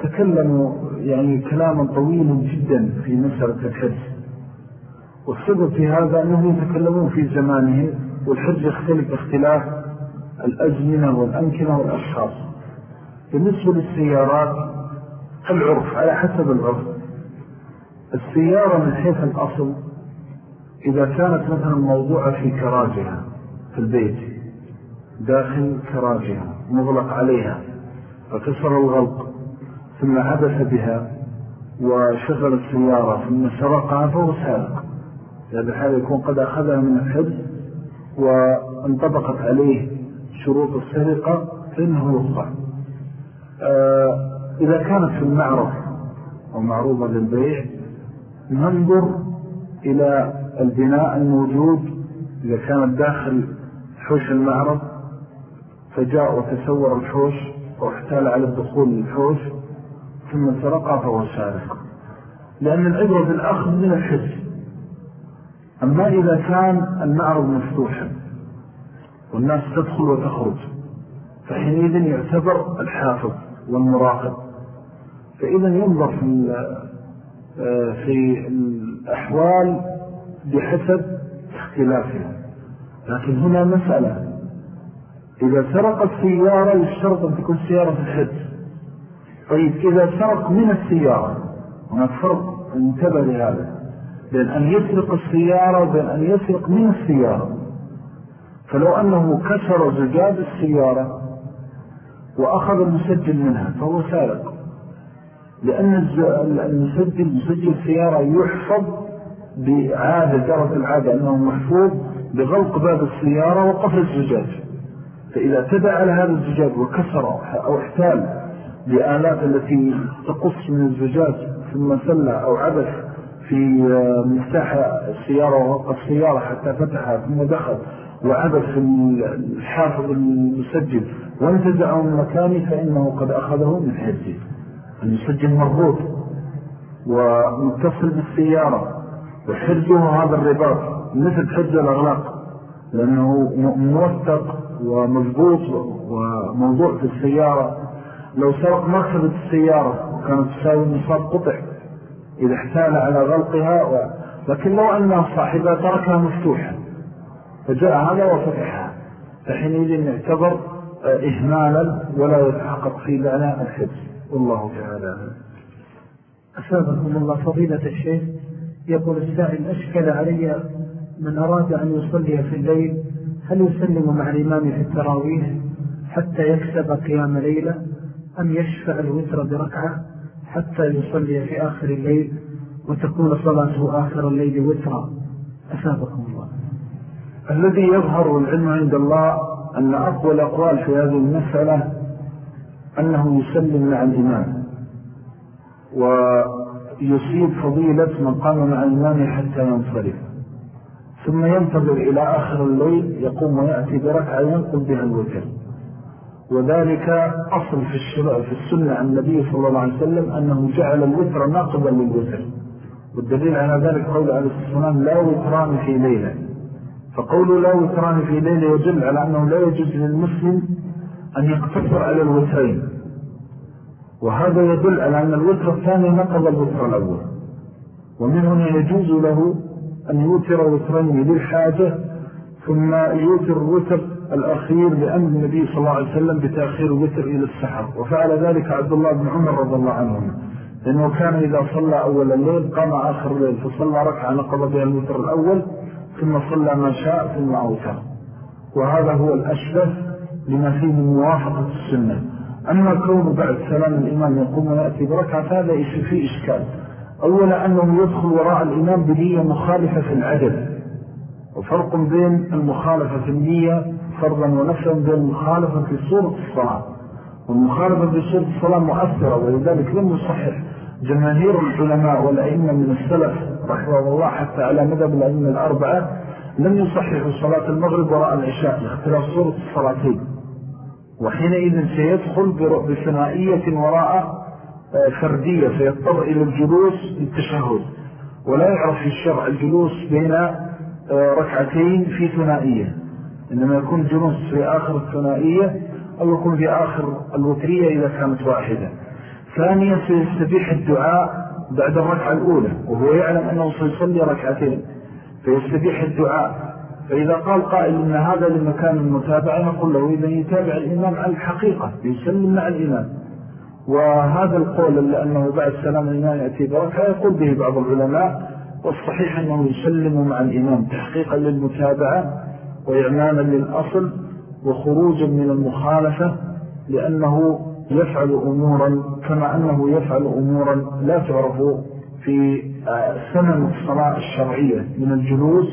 تكلموا يعني كلاما طويلا جدا في مسألة الحج والسبب في هذا أنهم يتكلمون في زمانه والحج يختلف اختلاف الأزمنة والأمكنة والأشخاص. بالنسبة للسيارات العرف على حسب العرف. السيارة من حيث الأصل إذا كانت مثلا موضوعة في كراجها في البيت داخل كراجها مغلق عليها فكسر الغلق ثم عبث بها وشغل السيارة ثم سرقها فهو سارق. هذا الحال يكون قد أخذها من الحد وانطبقت عليه شروط السرقة فإنه آه، إذا كانت في المعرض أو معروضة للبيع ننظر إلى البناء الموجود. إذا كانت داخل حوش المعرض فجاء وتسور الحوش واحتال على الدخول للحوش ثم سرقها فهو سارق. لأن العبرة بالأخذ من الحج. أما إذا كان المعرض مفتوحا والناس تدخل وتخرج فحينئذ يعتبر الحافظ. والمراقب. فإذا ينظر في آه، في الأحوال بحسب اختلافها لكن هنا مسألة. إذا سرق السيارة يشترط أن تكون سيارة في الحج طيب إذا سرق من السيارة هناك فرق انتبه لهذا. بين أن يسرق السيارة وبين أن يسرق من السيارة. فلو أنه كسر زجاج السيارة وأخذ المسجل منها فهو سارق. لأن المسجل مسجل السيارة يحفظ بعادة جرت العادة أنه محفوظ بغلق باب السيارة وقفل الزجاج. فإذا تدع على هذا الزجاج وكسر أو احتال بآلات التي تقص من الزجاج ثم سلى أو عبث في مفتاح السيارة ووقف السيارة حتى فتحها ثم دخل وعبث الحافظ المسجل وانتزعه من مكانه فإنه قد أخذه من حجه. المسجل مربوط ومتصل بالسيارة وحرجه هذا الرباط مثل حرج الأغلاق. لأنه موثق ومضبوط وموضوع في السيارة. لو سرق مركبة السيارة وكانت تساوي نصاب قطع إذا احتال على غلقها و... لكن لو أن صاحبها تركها مفتوحة. فجاء هذا وفتحها. فحينئذ يعتبر آه، إهمالا ولا يتحقق في لعنى الحبس والله تعالى أسابقكم الله فضيلة الشيخ. يقول السائل أشكل علي من أراد أن يصلي في الليل هل يسلم مع الإمام في التراويح حتى يكسب قيام ليلة أم يشفع الوتر بركعة حتى يصلي في آخر الليل وتكون صلاته آخر الليل وترا؟ أثابكم الله. الذي يظهر العلم عند الله أن أقوى الأقوال في هذه المسألة أنه يسلم مع الإمام ويصيب فضيلة من قام مع الإمام حتى ينصرف. ثم ينتظر إلى آخر الليل يقوم ويأتي بركعة ينقل بها الوتر. وذلك أصل في الشرع في السنة عن النبي صلى الله عليه وسلم أنه جعل الوتر ناقضا للوتر. والدليل على ذلك قول عليه السلام لا وتران في ليلة. فقول لا وتران في ليلة يجل على أنه لا يجوز للمسلم أن يقتصر على الوترين. وهذا يدل على أن الوتر الثاني نقض الوتر الأول. ومن هنا يجوز له أن يوتر وترين للحاجة ثم يوتر الوتر الأخير لأمر النبي صلى الله عليه وسلم بتأخير الوتر إلى السحر. وفعل ذلك عبد الله بن عمر رضي الله عنه. لأنه كان إذا صلى أول الليل قام آخر الليل فصلى ركعة نقض بها الوتر الأول ثم صلى ما شاء ثم أوتر. وهذا هو الأشبه لما فيه من موافقة السنة. أما كون بعد سلام الإمام يقوم ويأتي بركعة فهذا فيه إشكال. أولا أنه يدخل وراء الإمام بنية مخالفة في العدد. وفرق بين المخالفة في النية فرضا ونفسا بين المخالفة في صورة الصلاة. والمخالفة في صورة الصلاة مؤثرة ولذلك لم يصحح. جماهير العلماء والأئمة من السلف رحمه الله حتى على مذهب الأئمة الأربعة لم يصححوا صلاة المغرب وراء العشاء لاختلاف صورة الصلاتين. وحينئذ سيدخل بثنائية وراء آه، فردية فيضطر إلى الجلوس للتشهد. ولا يعرف في الشرع الجلوس بين آه، ركعتين في ثنائية. إنما يكون الجلوس في آخر الثنائية أو يكون في آخر الوترية إذا كانت واحدة. ثانيا سيستبيح الدعاء بعد الركعة الأولى وهو يعلم أنه سيصلي ركعتين فيستبيح الدعاء. فإذا قال قائل إن هذا لمكان المتابعة نقول له إذا يتابع الإمام على الحقيقة يسلم مع الإمام. وهذا القول لأنه بعد سلام الإمام يأتي بركة يقول به بعض العلماء والصحيح أنه يسلم مع الإمام تحقيقا للمتابعة وإعمانا للأصل وخروجا من المخالفة لأنه يفعل أمورا كما أنه يفعل أمورا لا تعرف في سنن الصلاة الشرعية من الجلوس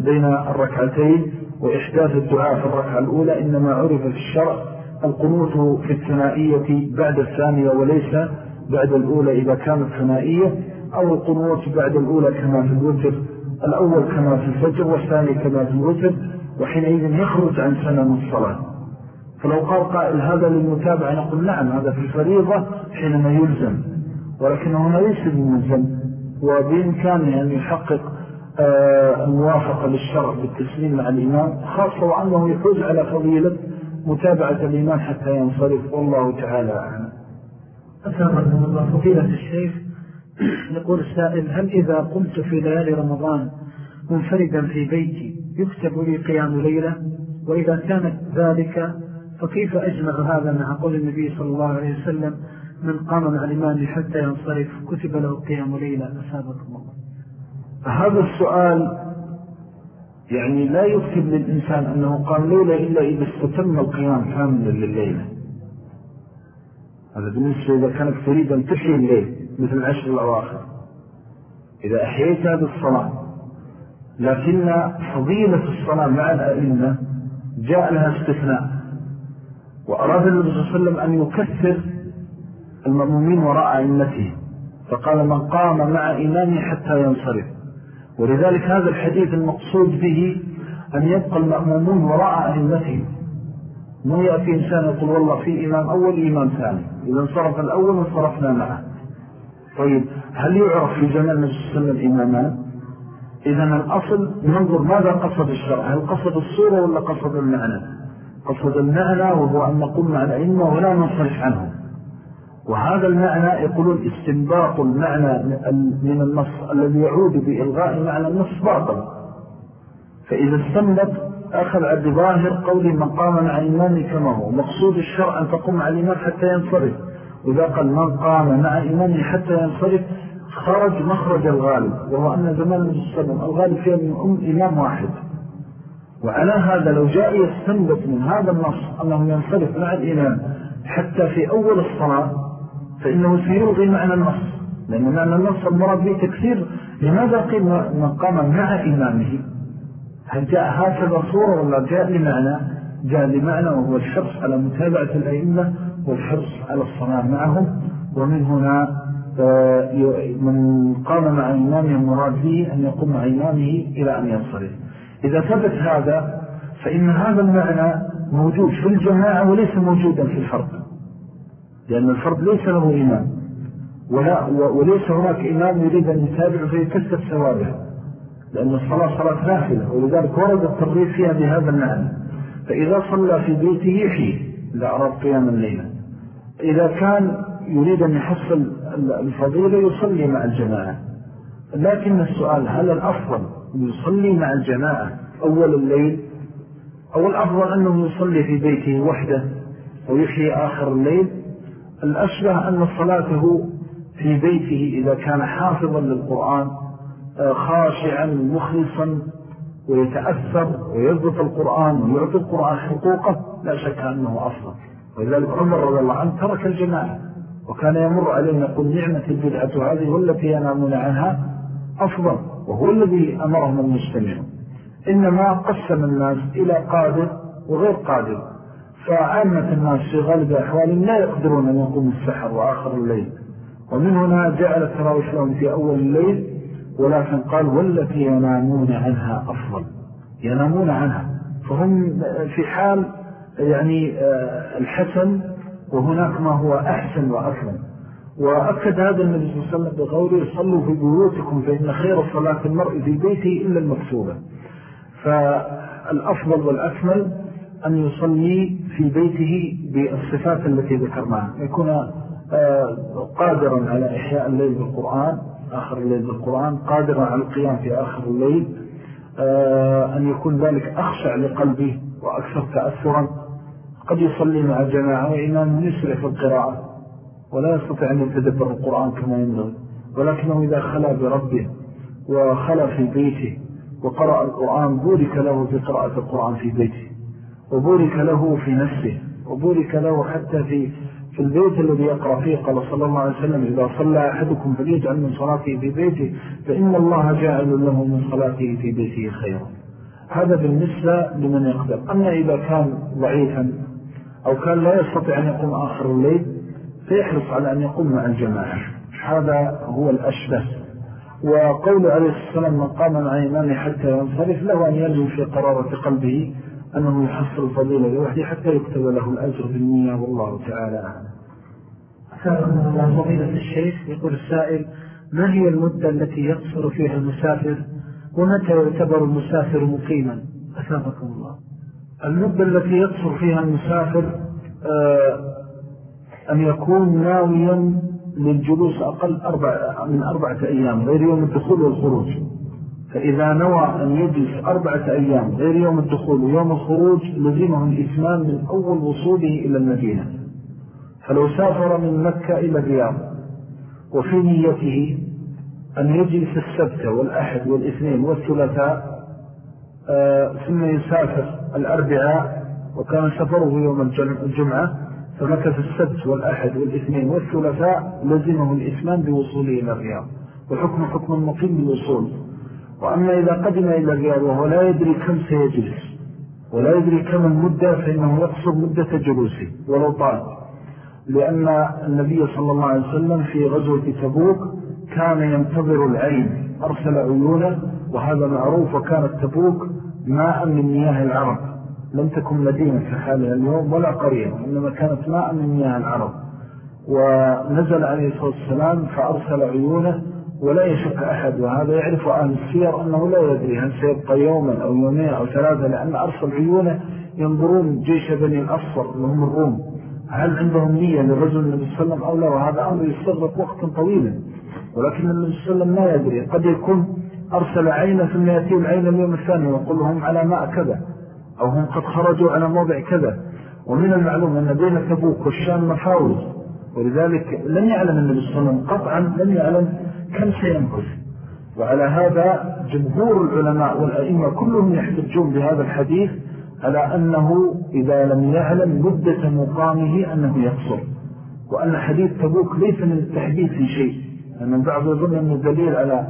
بين الركعتين وإحداث الدعاء في الركعة الأولى إنما عرف في الشرع القنوت في الثنائية بعد الثانية وليس بعد الأولى إذا كانت ثنائية أو القنوت بعد الأولى كما في الوتر الأول كما في الفجر والثاني كما في الوتر وحينئذ يخرج عن سنن الصلاة. فلو قال قائل هذا للمتابعة. نقول نعم هذا في الفريضة حينما يلزم ولكنه هنا ليس بملزم وبإمكانه أن يحقق آه، الموافقة للشرع بالتسليم مع الإمام خاصة وأنه يفوز على فضيلة متابعة الإمام حتى ينصرف. والله تعالى أعلم. أسامة الله فضيلة الشيخ. يقول السائل هل إذا قمت في ليالي رمضان منفردا في بيتي يكتب لي قيام ليلة؟ وإذا كانت ذلك فكيف أجمع هذا مع قول النبي صلى الله عليه وسلم من قام مع الإمام حتى ينصرف كتب له قيام ليلة أسابكم الله؟ هذا السؤال يعني لا يكتب للإنسان أنه قام ليلة إلا إذا استتم القيام كاملا لليلة. هذا بالنسبة إذا كانت تريد أن تحيي الليل مثل العشر الأواخر. إذا أحييت هذه الصلاة لكن فضيلة الصلاة مع الأئمة جاء لها استثناء. وأراد النبي صلى الله عليه وسلم أن يكثر المأمومين وراء أئمته. فقال من قام مع إمامه حتى ينصرف. ولذلك هذا الحديث المقصود به أن يبقى المأمومون وراء أئمتهم. مو يأتي إنسان يقول والله في إمام أول إمام ثاني. إذا انصرف الأول انصرفنا معه. طيب هل يعرف في زمن النبي صلى الله عليه وسلم إمامان؟ إذا الأصل ننظر ماذا قصد الشرع. هل قصد الصورة ولا قصد المعنى؟ قصد المعنى وهو أن نقوم مع الأئمة ولا ننصرف عنه. وهذا المعنى يقولون استنباط المعنى من النص الذي يعود بإلغاء معنى النص باطل فإذا استنبط أخذ عبد ظاهر قولي من قام مع إمامي كما هو. مقصود الشرع أن تقوم مع الإمام حتى ينصرف. وإذا قال من قام مع إمامي حتى ينصرف خرج مخرج الغالب وهو أن زمان وسلم الغالب فيها من أم إمام واحد. وعلى هذا لو جاء يستنبط من هذا النص أنه ينصرف مع الإمام حتى في أول الصلاة فإنه سيلغي معنى النص. لأن معنى النص المراد به تكثير لماذا قيل من قام مع إمامه؟ هل جاء هكذا صورة ولا جاء لمعنى جاء لمعنى وهو الحرص على متابعة الأئمة والحرص على الصلاة معهم. ومن هنا آه، من قام مع إمامه المراد به أن يقوم مع إمامه إلى أن ينصرف. إذا ثبت هذا فإن هذا المعنى موجود في الجماعة وليس موجودا في الفرد. لأن الفرد ليس له إمام. ولا وليس هناك إمام يريد أن يتابع فيكسر ثوابه لأن الصلاة صلاة نافلة ولذلك ورد الترغيب فيها بهذا المعنى. فإذا صلى في بيته يحيي إذا أراد قيام الليلة إذا كان يريد أن يحصل الفضيلة يصلي مع الجماعة. لكن السؤال هل الأفضل يصلي مع الجماعة أول الليل أو الأفضل أنه يصلي في بيته وحده ويحيي آخر الليل. الأشبه أن صلاته في بيته إذا كان حافظا للقرآن آه، خاشعا مخلصا ويتأثر ويضبط القرآن ويعطي القرآن حقوقه لا شك أنه أفضل. ولذلك عمر رضي الله عنه ترك الجماعة وكان يمر علينا يقول نعمة البدعة هذه والتي ينامون عنها أفضل. وهو الذي أمرهم أن يستمعوا إنما قسم الناس إلى قادر وغير قادر. فعامة الناس في غالب أحوالهم لا يقدرون أن يقوموا السحر وآخر الليل. ومن هنا جعل التراوش لهم في أول الليل ولكن قال والتي ينامون عنها أفضل. ينامون عنها. فهم في حال يعني آه، الحسن وهناك ما هو أحسن وأفضل. وأكد هذا النبي صلى الله عليه وسلم بقوله صلوا في بيوتكم فإن خير الصلاة المرء في بيته إلا المكتوبة. فالأفضل والأكمل أن يصلي في بيته بالصفات التي ذكرناها. يكون آه، قادرا على إحياء الليل بالقرآن آخر الليل بالقرآن قادرا على القيام في آخر الليل آه، أن يكون ذلك أخشع لقلبه وأكثر تأثرا. قد يصلي مع جماعة وإمام يسرع في القراءة. ولا يستطيع أن يتدبر القرآن كما ينبغي ولكنه إذا خلى بربه وخلى في بيته وقرأ القرآن بورك له في قراءة القرآن في بيته وبورك له في نفسه وبورك له حتى في في البيت الذي يقرأ فيه. قال صلى الله عليه وسلم إذا صلى أحدكم فليجعل من صلاته في بيته فإن الله جاعل له من صلاته في بيته خيرا. هذا بالنسبة لمن يقدر. أما إذا كان ضعيفا أو كان لا يستطيع أن يقوم آخر الليل فيحرص على أن يقوم مع الجماعة. هذا هو الأشبه. وقول عليه السلام من قام مع إمامه حتى ينصرف له أن يلزم في قرارة قلبه أنه يحصل الفضيلة لوحده حتى يكتب له الأجر بالنية والله تعالى أعلم. فضيلة الشيخ. يقول السائل ما هي المدة التي يقصر فيها المسافر؟ ومتى يعتبر المسافر مقيما؟ أثابكم الله. المدة التي يقصر فيها المسافر آه، أن يكون ناويا للجلوس أقل أربع من أربعة أيام غير يوم الدخول والخروج. فإذا نوى أن يجلس أربعة أيام غير يوم الدخول ويوم الخروج لزمه الإثمان من أول وصوله إلى المدينة. فلو سافر من مكة إلى الرياض وفي نيته أن يجلس السبت والأحد والاثنين والثلاثاء آه، ثم يسافر الأربعاء وكان سفره يوم الجمعة فمكث السبت والأحد والإثنين والثلاثاء لزمه الإثمان بوصوله إلى الرياض وحكم حكم المقيم بالوصول. وأما إذا قدم إلى الرياض وهو لا يدري كم سيجلس ولا يدري كم المدة فإنه يقصر مدة جلوسه ولو طال. لأن النبي صلى الله عليه وسلم في غزوة تبوك كان ينتظر العين أرسل عيونه وهذا معروف وكانت تبوك ماء من مياه العرب. لم تكن مدينة في حالها اليوم ولا قرية إنما كانت ماء من مياه العرب. ونزل عليه الصلاة والسلام فأرسل عيونه ولا يشك أحد وهذا يعرف أهل السير أنه لا يدري هل سيبقى يوما أو يومين أو ثلاثة لأن أرسل عيونه ينظرون جيش بني الأصفر اللي هم الروم. هل عندهم نية للرجل النبي صلى الله عليه وسلم أو لا؟ وهذا أمر يستغرق وقتا طويلا. ولكن النبي صلى الله عليه وسلم لا يدري. قد يكون أرسل عينة ثم يأتي العين اليوم الثاني ويقول لهم على ماء كذا. أو هم قد خرجوا على موضع كذا. ومن المعلوم أن بين تبوك والشام مفاوز ولذلك لم يعلم النبي صلى الله عليه وسلم قطعا لم يعلم كم سيمكث وعلى هذا جمهور العلماء والأئمة كلهم يحتجون بهذا الحديث على أنه إذا لم يعلم مدة مقامه أنه يقصر. وأن حديث تبوك ليس من التحديث في شيء. لأن البعض يظن أنه دليل على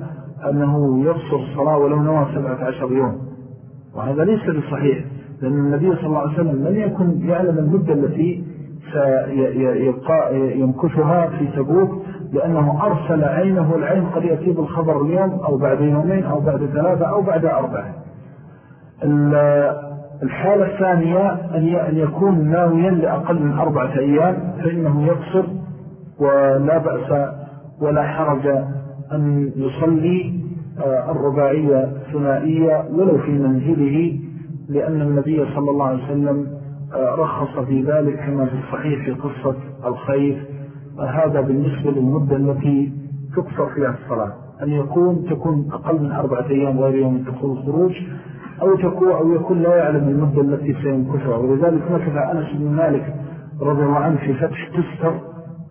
أنه يقصر الصلاة ولو نوى سبعة عشر يوم. وهذا ليس بصحيح لأن النبي صلى الله عليه وسلم لم يكن يعلم المدة التي يمكثها في تبوك لأنه أرسل عينه العين قد يأتيب الخبر اليوم أو بعد يومين أو بعد ثلاثة أو بعد أربعة. الحالة الثانية أن يكون ناويا لأقل من أربعة أيام فإنه يقصر ولا بأس ولا حرج أن يصلي آه، الرباعية ثنائية ولو في منزله لأن النبي صلى الله عليه وسلم آه، رخص في ذلك كما في الصحيح في قصة الخير. هذا بالنسبة للمدة التي تقصر فيها الصلاة. أن يكون تكون أقل من أربعة أيام غير يوم الدخول الخروج أو تكون أو يكون لا يعلم المدة التي سينكثها ولذلك مكث أنس بن مالك رضي الله عنه في فتح تستر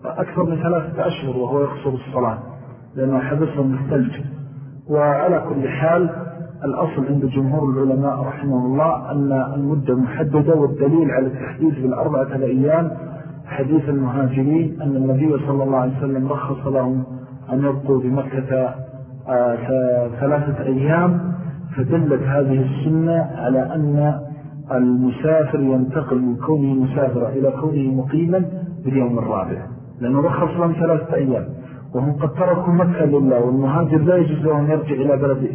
أكثر من ثلاثة أشهر وهو يقصر الصلاة لأنه حدثهم الثلج. وعلى كل حال الأصل عند جمهور العلماء رحمه الله أن المدة محددة والدليل على التحديد بالأربعة الأيام حديث المهاجرين أن النبي صلى الله عليه وسلم رخص لهم أن يبقوا بمكة آه، ثلاثة أيام فدلت هذه السنة على أن المسافر ينتقل من كونه مسافرة إلى كونه مقيما باليوم الرابع لأنه رخص لهم ثلاثة أيام وهم قد تركوا مكة لله والمهاجر لا يجوز لهم يرجع إلى بلده.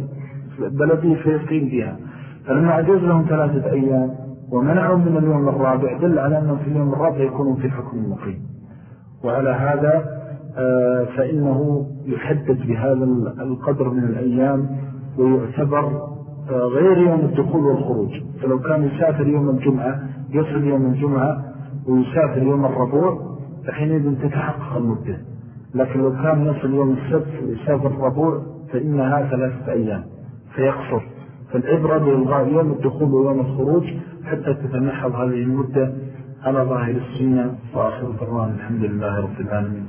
بلده فيقيم بها. فلما عجز لهم ثلاثة أيام ومنعهم من اليوم الرابع دل على أنهم في اليوم الرابع يكونوا في حكم المقيم. وعلى هذا آه، فإنه يحدد بهذا القدر من الأيام ويعتبر آه، غير يوم الدخول والخروج. فلو كان يسافر يوم الجمعة يصل يوم الجمعة ويسافر يوم الربوع فحينئذ تتحقق المدة. لكن لو كان يصل يوم السبت ويسافر الربوع فإنها ثلاثة أيام. فيقصر. فالعبرة بإلغاء يوم الدخول ويوم الخروج حتى تتنحض هذه المدة على ظاهر السنة وآخر الضران الحمد لله رب العالمين.